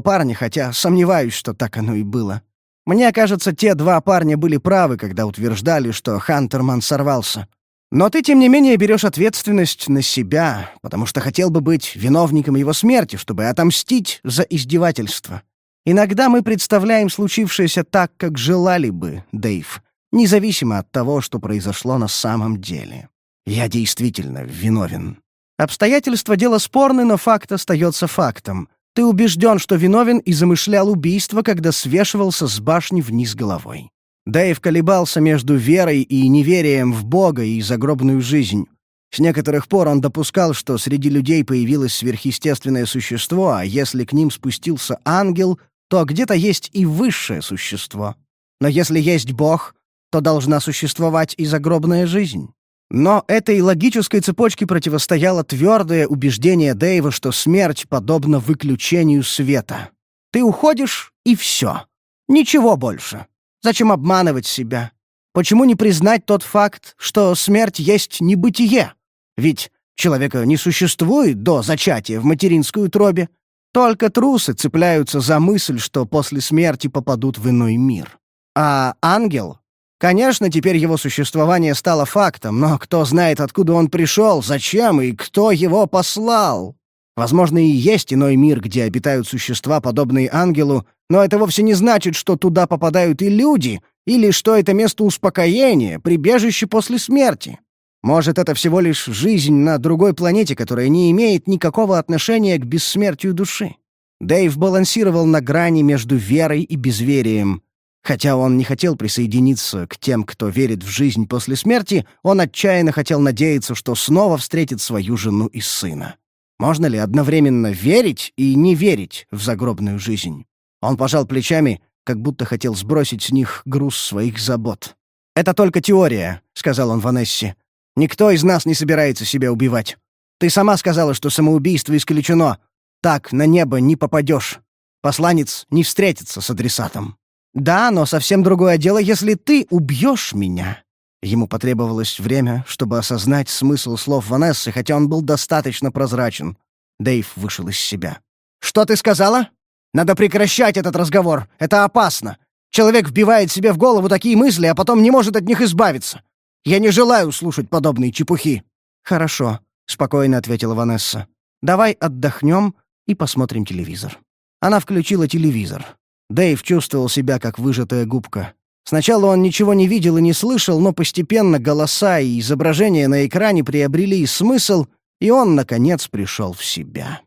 парня, хотя сомневаюсь, что так оно и было. Мне кажется, те два парня были правы, когда утверждали, что Хантерман сорвался. Но ты, тем не менее, берешь ответственность на себя, потому что хотел бы быть виновником его смерти, чтобы отомстить за издевательство. Иногда мы представляем случившееся так, как желали бы, Дэйв, независимо от того, что произошло на самом деле. Я действительно виновен. Обстоятельства дела спорны, но факт остается фактом. Ты убежден, что виновен и замышлял убийство, когда свешивался с башни вниз головой. Дэйв колебался между верой и неверием в Бога и загробную жизнь. С некоторых пор он допускал, что среди людей появилось сверхъестественное существо, а если к ним спустился ангел, то где-то есть и высшее существо. Но если есть Бог, то должна существовать и загробная жизнь. Но этой логической цепочке противостояло твердое убеждение Дэйва, что смерть подобна выключению света. Ты уходишь, и все. Ничего больше. Зачем обманывать себя? Почему не признать тот факт, что смерть есть небытие? Ведь человека не существует до зачатия в материнскую утробе. Только трусы цепляются за мысль, что после смерти попадут в иной мир. А ангел? Конечно, теперь его существование стало фактом, но кто знает, откуда он пришел, зачем и кто его послал? Возможно, и есть иной мир, где обитают существа, подобные ангелу, но это вовсе не значит, что туда попадают и люди, или что это место успокоения, прибежище после смерти. Может, это всего лишь жизнь на другой планете, которая не имеет никакого отношения к бессмертию души. Дэйв балансировал на грани между верой и безверием. Хотя он не хотел присоединиться к тем, кто верит в жизнь после смерти, он отчаянно хотел надеяться, что снова встретит свою жену и сына. Можно ли одновременно верить и не верить в загробную жизнь? Он пожал плечами, как будто хотел сбросить с них груз своих забот. «Это только теория», — сказал он Ванессе. «Никто из нас не собирается себя убивать. Ты сама сказала, что самоубийство исключено. Так на небо не попадешь. Посланец не встретится с адресатом». «Да, но совсем другое дело, если ты убьешь меня». Ему потребовалось время, чтобы осознать смысл слов Ванессы, хотя он был достаточно прозрачен. Дэйв вышел из себя. «Что ты сказала? Надо прекращать этот разговор. Это опасно. Человек вбивает себе в голову такие мысли, а потом не может от них избавиться. Я не желаю слушать подобные чепухи». «Хорошо», — спокойно ответила Ванесса. «Давай отдохнем и посмотрим телевизор». Она включила телевизор. Дэйв чувствовал себя как выжатая губка. Сначала он ничего не видел и не слышал, но постепенно голоса и изображения на экране приобрели смысл, и он, наконец, пришел в себя.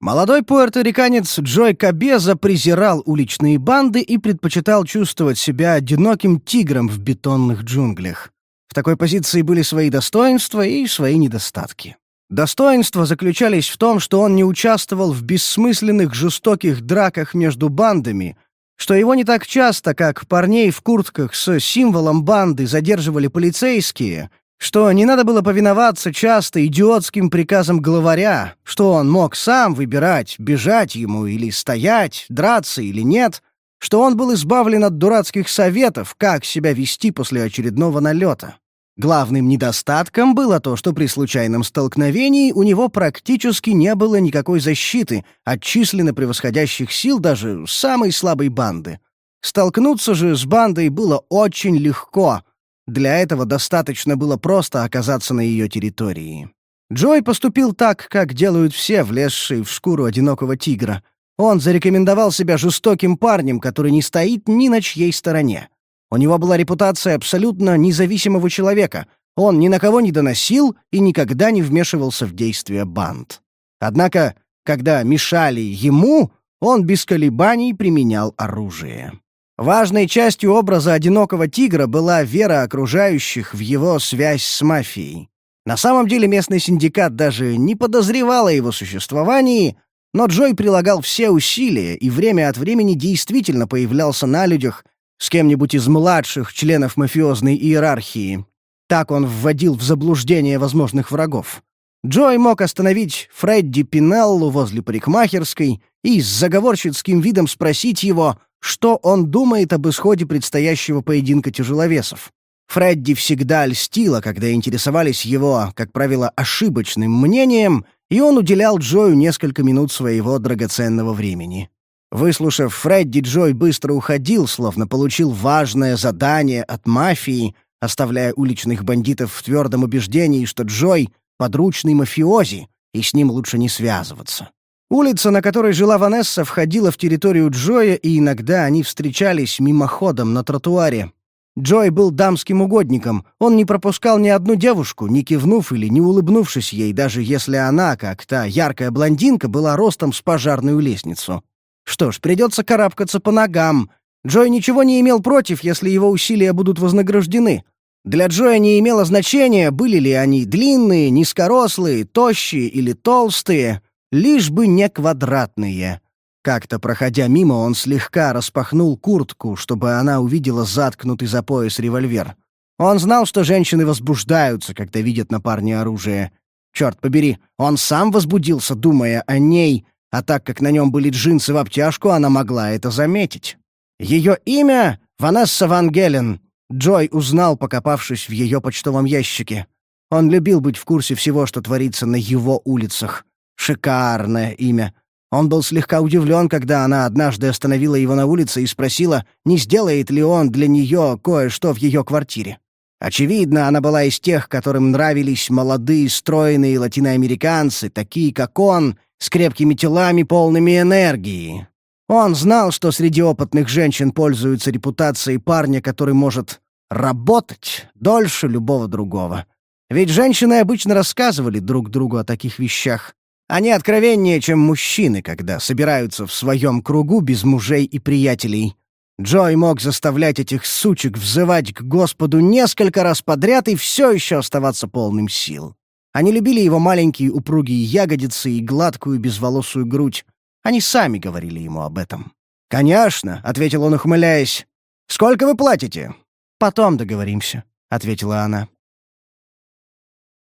Молодой пуэрториканец Джой Кабеза презирал уличные банды и предпочитал чувствовать себя одиноким тигром в бетонных джунглях. В такой позиции были свои достоинства и свои недостатки. Достоинства заключались в том, что он не участвовал в бессмысленных жестоких драках между бандами — что его не так часто, как парней в куртках с символом банды задерживали полицейские, что не надо было повиноваться часто идиотским приказам главаря, что он мог сам выбирать, бежать ему или стоять, драться или нет, что он был избавлен от дурацких советов, как себя вести после очередного налета. Главным недостатком было то, что при случайном столкновении у него практически не было никакой защиты от численно превосходящих сил даже самой слабой банды. Столкнуться же с бандой было очень легко. Для этого достаточно было просто оказаться на ее территории. Джой поступил так, как делают все, влезшие в шкуру одинокого тигра. Он зарекомендовал себя жестоким парнем, который не стоит ни на чьей стороне. У него была репутация абсолютно независимого человека. Он ни на кого не доносил и никогда не вмешивался в действия банд. Однако, когда мешали ему, он без колебаний применял оружие. Важной частью образа одинокого тигра была вера окружающих в его связь с мафией. На самом деле местный синдикат даже не подозревал о его существовании, но Джой прилагал все усилия и время от времени действительно появлялся на людях, с кем-нибудь из младших членов мафиозной иерархии. Так он вводил в заблуждение возможных врагов. Джой мог остановить Фредди Пинеллу возле парикмахерской и с заговорщицким видом спросить его, что он думает об исходе предстоящего поединка тяжеловесов. Фредди всегда льстила, когда интересовались его, как правило, ошибочным мнением, и он уделял Джою несколько минут своего драгоценного времени. Выслушав Фредди, Джой быстро уходил, словно получил важное задание от мафии, оставляя уличных бандитов в твердом убеждении, что Джой — подручный мафиози, и с ним лучше не связываться. Улица, на которой жила Ванесса, входила в территорию Джоя, и иногда они встречались мимоходом на тротуаре. Джой был дамским угодником, он не пропускал ни одну девушку, не кивнув или не улыбнувшись ей, даже если она, как та яркая блондинка, была ростом с пожарную лестницу. Что ж, придется карабкаться по ногам. Джой ничего не имел против, если его усилия будут вознаграждены. Для Джоя не имело значения, были ли они длинные, низкорослые, тощие или толстые, лишь бы не квадратные. Как-то проходя мимо, он слегка распахнул куртку, чтобы она увидела заткнутый за пояс револьвер. Он знал, что женщины возбуждаются, когда видят на парне оружие. Черт побери, он сам возбудился, думая о ней, а так как на нем были джинсы в обтяжку, она могла это заметить. Ее имя — Ванесса Ван Гелен. Джой узнал, покопавшись в ее почтовом ящике. Он любил быть в курсе всего, что творится на его улицах. Шикарное имя. Он был слегка удивлен, когда она однажды остановила его на улице и спросила, не сделает ли он для нее кое-что в ее квартире. Очевидно, она была из тех, которым нравились молодые, стройные латиноамериканцы, такие как он, с крепкими телами, полными энергии. Он знал, что среди опытных женщин пользуются репутацией парня, который может работать дольше любого другого. Ведь женщины обычно рассказывали друг другу о таких вещах. Они откровеннее, чем мужчины, когда собираются в своем кругу без мужей и приятелей. Джой мог заставлять этих сучек взывать к Господу несколько раз подряд и все еще оставаться полным сил. Они любили его маленькие упругие ягодицы и гладкую безволосую грудь. Они сами говорили ему об этом. «Конечно», — ответил он, ухмыляясь. «Сколько вы платите?» «Потом договоримся», — ответила она.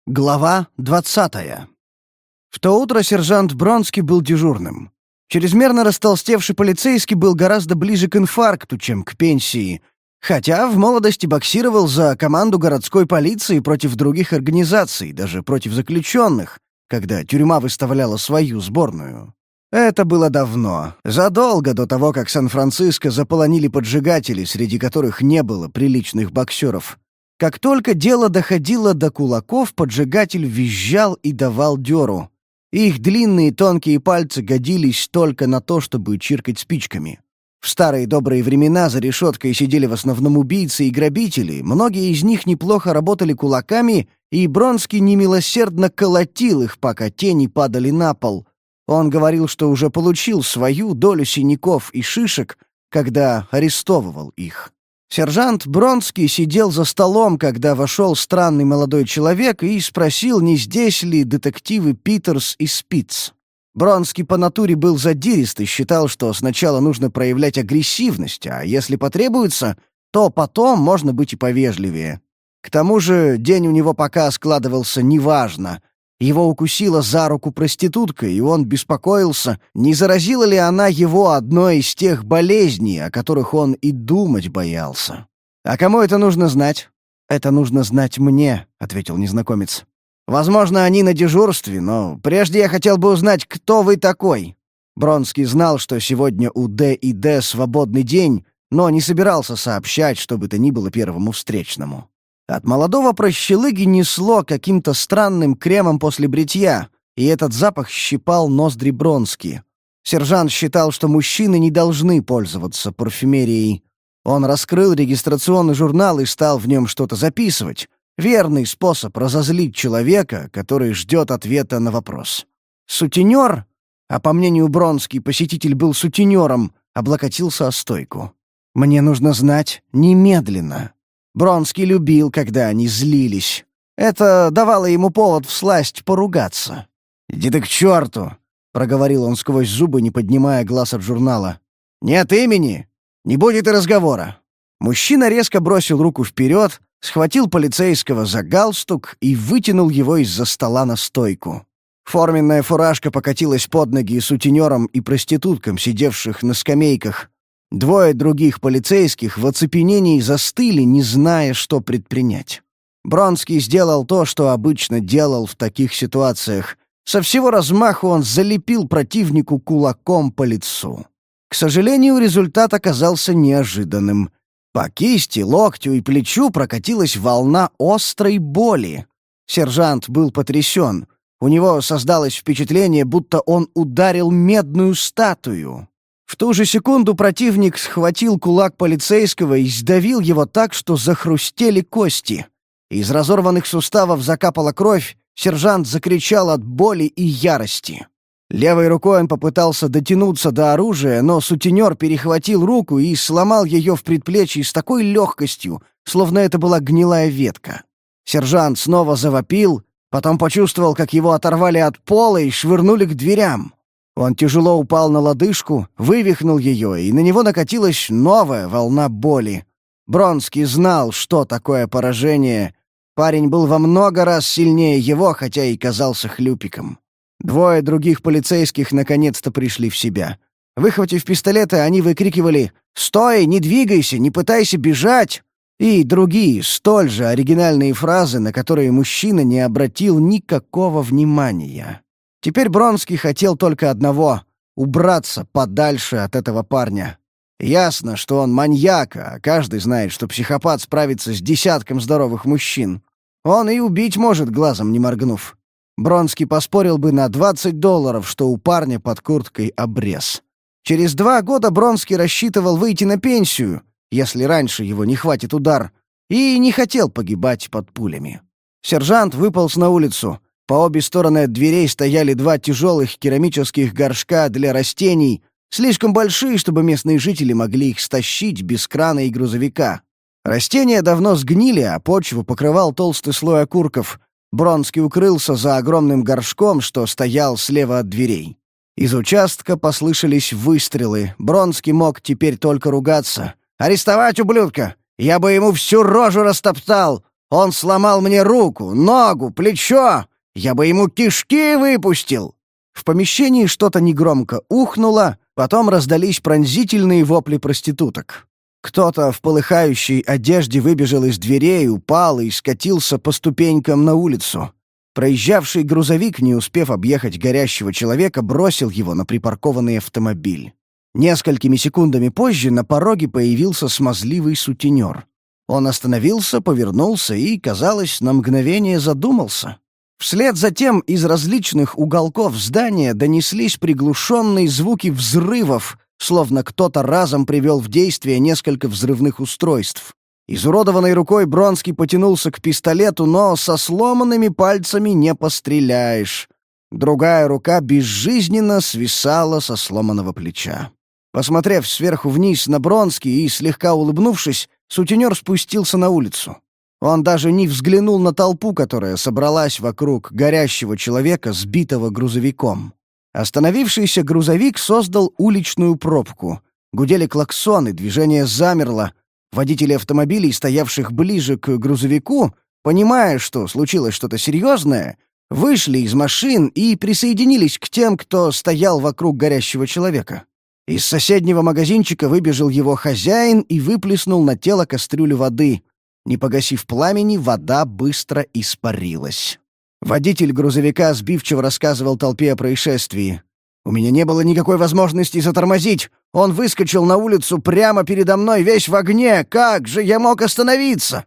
Глава двадцатая. В то утро сержант Бронский был дежурным. Чрезмерно растолстевший полицейский был гораздо ближе к инфаркту, чем к пенсии, хотя в молодости боксировал за команду городской полиции против других организаций, даже против заключенных, когда тюрьма выставляла свою сборную. Это было давно, задолго до того, как Сан-Франциско заполонили поджигатели, среди которых не было приличных боксеров. Как только дело доходило до кулаков, поджигатель визжал и давал дёру. Их длинные тонкие пальцы годились только на то, чтобы чиркать спичками. В старые добрые времена за решеткой сидели в основном убийцы и грабители, многие из них неплохо работали кулаками, и Бронский немилосердно колотил их, пока тени падали на пол. Он говорил, что уже получил свою долю синяков и шишек, когда арестовывал их. Сержант Бронский сидел за столом, когда вошел странный молодой человек и спросил, не здесь ли детективы Питерс и Спиц. Бронский по натуре был задирист и считал, что сначала нужно проявлять агрессивность, а если потребуется, то потом можно быть и повежливее. К тому же день у него пока складывался неважно, его укусила за руку проститутка, и он беспокоился, не заразила ли она его одной из тех болезней, о которых он и думать боялся. «А кому это нужно знать?» «Это нужно знать мне», — ответил незнакомец. «Возможно, они на дежурстве, но прежде я хотел бы узнать, кто вы такой». Бронский знал, что сегодня у Д и Д свободный день, но не собирался сообщать, что бы то ни было первому встречному. От молодого прощелыги несло каким-то странным кремом после бритья, и этот запах щипал ноздри Бронски. Сержант считал, что мужчины не должны пользоваться парфюмерией. Он раскрыл регистрационный журнал и стал в нем что-то записывать. Верный способ разозлить человека, который ждет ответа на вопрос. Сутенер, а по мнению Бронски, посетитель был сутенером, облокотился о стойку. «Мне нужно знать немедленно, Бронский любил, когда они злились. Это давало ему повод всласть поругаться. «Иди ты к черту!» — проговорил он сквозь зубы, не поднимая глаз от журнала. «Нет имени! Не будет и разговора!» Мужчина резко бросил руку вперед, схватил полицейского за галстук и вытянул его из-за стола на стойку. Форменная фуражка покатилась под ноги сутенерам и проституткам, сидевших на скамейках, Двое других полицейских в оцепенении застыли, не зная, что предпринять. Бронский сделал то, что обычно делал в таких ситуациях. Со всего размаху он залепил противнику кулаком по лицу. К сожалению, результат оказался неожиданным. По кисти, локтю и плечу прокатилась волна острой боли. Сержант был потрясен. У него создалось впечатление, будто он ударил медную статую. В ту же секунду противник схватил кулак полицейского и сдавил его так, что захрустели кости. Из разорванных суставов закапала кровь, сержант закричал от боли и ярости. Левой рукой он попытался дотянуться до оружия, но сутенер перехватил руку и сломал ее в предплечье с такой легкостью, словно это была гнилая ветка. Сержант снова завопил, потом почувствовал, как его оторвали от пола и швырнули к дверям. Он тяжело упал на лодыжку, вывихнул ее, и на него накатилась новая волна боли. Бронский знал, что такое поражение. Парень был во много раз сильнее его, хотя и казался хлюпиком. Двое других полицейских наконец-то пришли в себя. Выхватив пистолеты, они выкрикивали «Стой! Не двигайся! Не пытайся бежать!» и другие, столь же оригинальные фразы, на которые мужчина не обратил никакого внимания. Теперь Бронский хотел только одного — убраться подальше от этого парня. Ясно, что он маньяк, а каждый знает, что психопат справится с десятком здоровых мужчин. Он и убить может, глазом не моргнув. Бронский поспорил бы на 20 долларов, что у парня под курткой обрез. Через два года Бронский рассчитывал выйти на пенсию, если раньше его не хватит удар, и не хотел погибать под пулями. Сержант выполз на улицу. По обе стороны от дверей стояли два тяжелых керамических горшка для растений, слишком большие, чтобы местные жители могли их стащить без крана и грузовика. Растения давно сгнили, а почву покрывал толстый слой окурков. Бронский укрылся за огромным горшком, что стоял слева от дверей. Из участка послышались выстрелы. Бронский мог теперь только ругаться. «Арестовать ублюдка! Я бы ему всю рожу растоптал! Он сломал мне руку, ногу, плечо! Я бы ему кишки выпустил!» В помещении что-то негромко ухнуло, потом раздались пронзительные вопли проституток. Кто-то в полыхающей одежде выбежал из дверей, упал и скатился по ступенькам на улицу. Проезжавший грузовик, не успев объехать горящего человека, бросил его на припаркованный автомобиль. Несколькими секундами позже на пороге появился смазливый сутенер. Он остановился, повернулся и, казалось, на мгновение задумался. Вслед за тем из различных уголков здания донеслись приглушенные звуки взрывов, словно кто-то разом привел в действие несколько взрывных устройств. Изуродованной рукой Бронский потянулся к пистолету, но со сломанными пальцами не постреляешь. Другая рука безжизненно свисала со сломанного плеча. Посмотрев сверху вниз на Бронский и слегка улыбнувшись, сутенер спустился на улицу. Он даже не взглянул на толпу, которая собралась вокруг горящего человека, сбитого грузовиком. Остановившийся грузовик создал уличную пробку. Гудели клаксоны, движение замерло. Водители автомобилей, стоявших ближе к грузовику, понимая, что случилось что-то серьезное, вышли из машин и присоединились к тем, кто стоял вокруг горящего человека. Из соседнего магазинчика выбежал его хозяин и выплеснул на тело кастрюлю воды. Не погасив пламени, вода быстро испарилась. Водитель грузовика сбивчиво рассказывал толпе о происшествии. «У меня не было никакой возможности затормозить. Он выскочил на улицу прямо передо мной, весь в огне. Как же я мог остановиться?»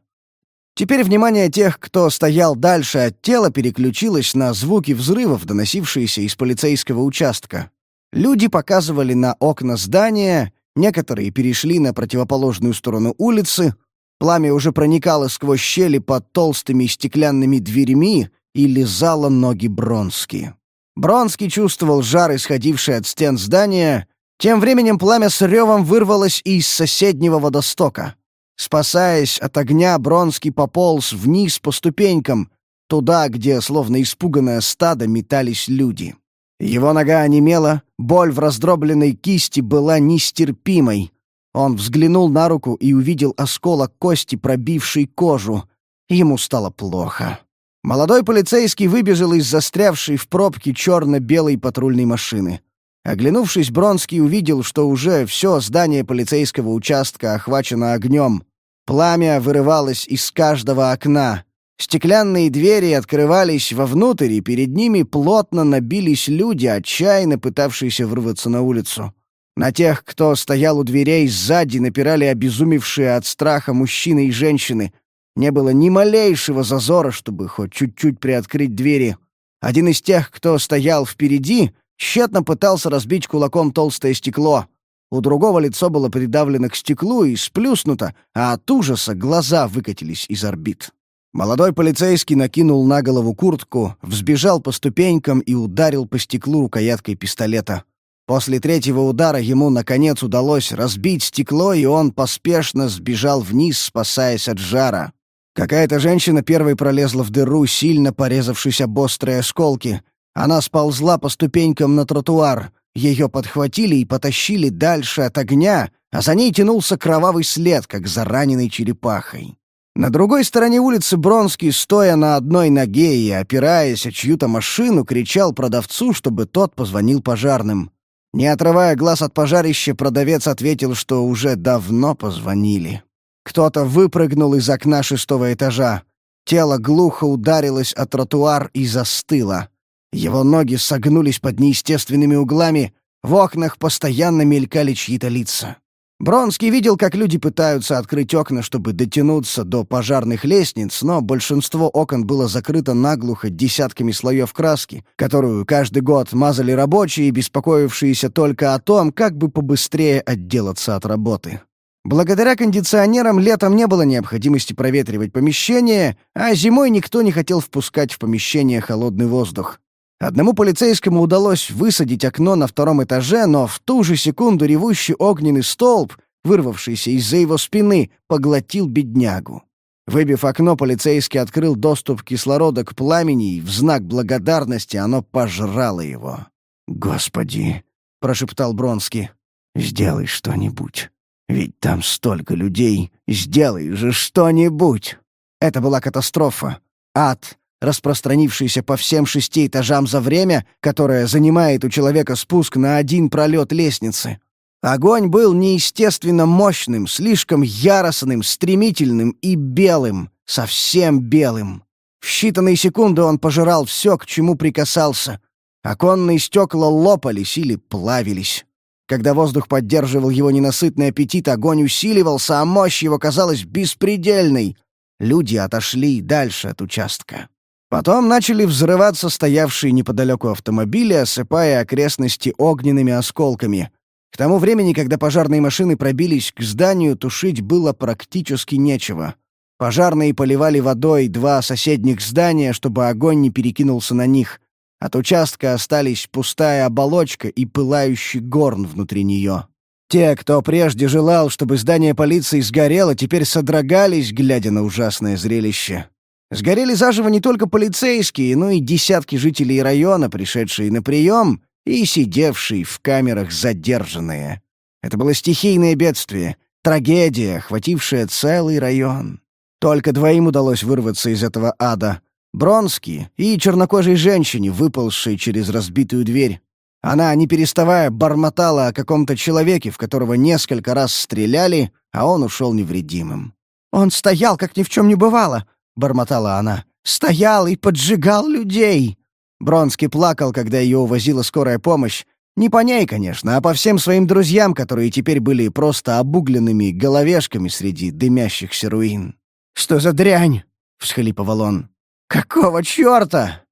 Теперь внимание тех, кто стоял дальше от тела, переключилось на звуки взрывов, доносившиеся из полицейского участка. Люди показывали на окна здания, некоторые перешли на противоположную сторону улицы. Пламя уже проникало сквозь щели под толстыми стеклянными дверями, и лизала ноги Бронски. Бронский чувствовал жар, исходивший от стен здания. Тем временем пламя с ревом вырвалось из соседнего водостока. Спасаясь от огня, Бронский пополз вниз по ступенькам, туда, где, словно испуганное стадо, метались люди. Его нога онемела, боль в раздробленной кисти была нестерпимой. Он взглянул на руку и увидел осколок кости, пробивший кожу. Ему стало плохо. Молодой полицейский выбежал из застрявшей в пробке черно-белой патрульной машины. Оглянувшись, Бронский увидел, что уже все здание полицейского участка охвачено огнем. Пламя вырывалось из каждого окна. Стеклянные двери открывались вовнутрь, и перед ними плотно набились люди, отчаянно пытавшиеся вырваться на улицу. На тех, кто стоял у дверей сзади, напирали обезумевшие от страха мужчины и женщины — не было ни малейшего зазора, чтобы хоть чуть-чуть приоткрыть двери. Один из тех, кто стоял впереди, тщетно пытался разбить кулаком толстое стекло. У другого лицо было придавлено к стеклу и сплюснуто, а от ужаса глаза выкатились из орбит. Молодой полицейский накинул на голову куртку, взбежал по ступенькам и ударил по стеклу рукояткой пистолета. После третьего удара ему, наконец, удалось разбить стекло, и он поспешно сбежал вниз, спасаясь от жара. Какая-то женщина первой пролезла в дыру, сильно порезавшись об острые осколки. Она сползла по ступенькам на тротуар. Ее подхватили и потащили дальше от огня, а за ней тянулся кровавый след, как за раненой черепахой. На другой стороне улицы Бронский, стоя на одной ноге и опираясь о чью-то машину, кричал продавцу, чтобы тот позвонил пожарным. Не отрывая глаз от пожарища, продавец ответил, что уже давно позвонили. Кто-то выпрыгнул из окна шестого этажа. Тело глухо ударилось о тротуар и застыло. Его ноги согнулись под неестественными углами, в окнах постоянно мелькали чьи-то лица. Бронский видел, как люди пытаются открыть окна, чтобы дотянуться до пожарных лестниц, но большинство окон было закрыто наглухо десятками слоев краски, которую каждый год мазали рабочие, беспокоившиеся только о том, как бы побыстрее отделаться от работы. Благодаря кондиционерам летом не было необходимости проветривать помещение, а зимой никто не хотел впускать в помещение холодный воздух. Одному полицейскому удалось высадить окно на втором этаже, но в ту же секунду ревущий огненный столб, вырвавшийся из-за его спины, поглотил беднягу. Выбив окно, полицейский открыл доступ кислорода к пламени, и в знак благодарности оно пожрало его. «Господи!» — прошептал Бронский. «Сделай что-нибудь. Ведь там столько людей. Сделай же что-нибудь!» Это была катастрофа. Ад, распространившийся по всем шести этажам за время, которое занимает у человека спуск на один пролет лестницы. Огонь был неестественно мощным, слишком яростным, стремительным и белым, совсем белым. В считанные секунды он пожирал все, к чему прикасался. Оконные стекла лопались или плавились. Когда воздух поддерживал его ненасытный аппетит, огонь усиливался, а мощь его казалась беспредельной. Люди отошли дальше от участка. Потом начали взрываться стоявшие неподалеку автомобили, осыпая окрестности огненными осколками. К тому времени, когда пожарные машины пробились к зданию, тушить было практически нечего. Пожарные поливали водой два соседних здания, чтобы огонь не перекинулся на них. От участка остались пустая оболочка и пылающий горн внутри нее. Те, кто прежде желал, чтобы здание полиции сгорело, теперь содрогались, глядя на ужасное зрелище. Сгорели заживо не только полицейские, но и десятки жителей района, пришедшие на прием и сидевшие в камерах задержанные. Это было стихийное бедствие, трагедия, охватившая целый район. Только двоим удалось вырваться из этого ада. Бронски и чернокожей женщине, выползшей через разбитую дверь. Она, не переставая, бормотала о каком-то человеке, в которого несколько раз стреляли, а он ушел невредимым. «Он стоял, как ни в чем не бывало. — бормотала она. «Стоял и поджигал людей!» Бронский плакал, когда ее увозила скорая помощь. Не по ней, конечно, а по всем своим друзьям, которые теперь были просто обугленными головешками среди дымящихся руин. «Что за дрянь?» — всхлипывал он. «Какого черта?»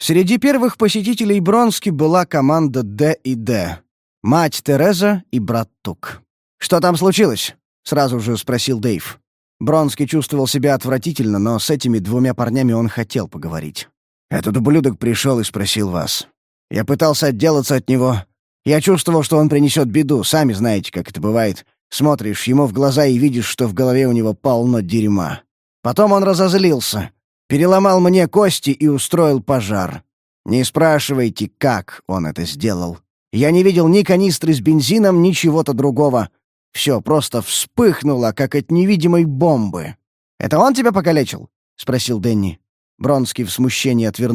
Среди первых посетителей Бронски была команда Д и Д. Мать Тереза и брат Тук. «Что там случилось?» — сразу же спросил Дэйв. Бронский чувствовал себя отвратительно, но с этими двумя парнями он хотел поговорить. «Этот ублюдок пришел и спросил вас. Я пытался отделаться от него. Я чувствовал, что он принесет беду, сами знаете, как это бывает. Смотришь ему в глаза и видишь, что в голове у него полно дерьма. Потом он разозлился, переломал мне кости и устроил пожар. Не спрашивайте, как он это сделал. Я не видел ни канистры с бензином, ни чего-то другого. Все просто вспыхнуло, как от невидимой бомбы. «Это он тебя покалечил?» — спросил Дэнни. Бронский в смущении отвернулся.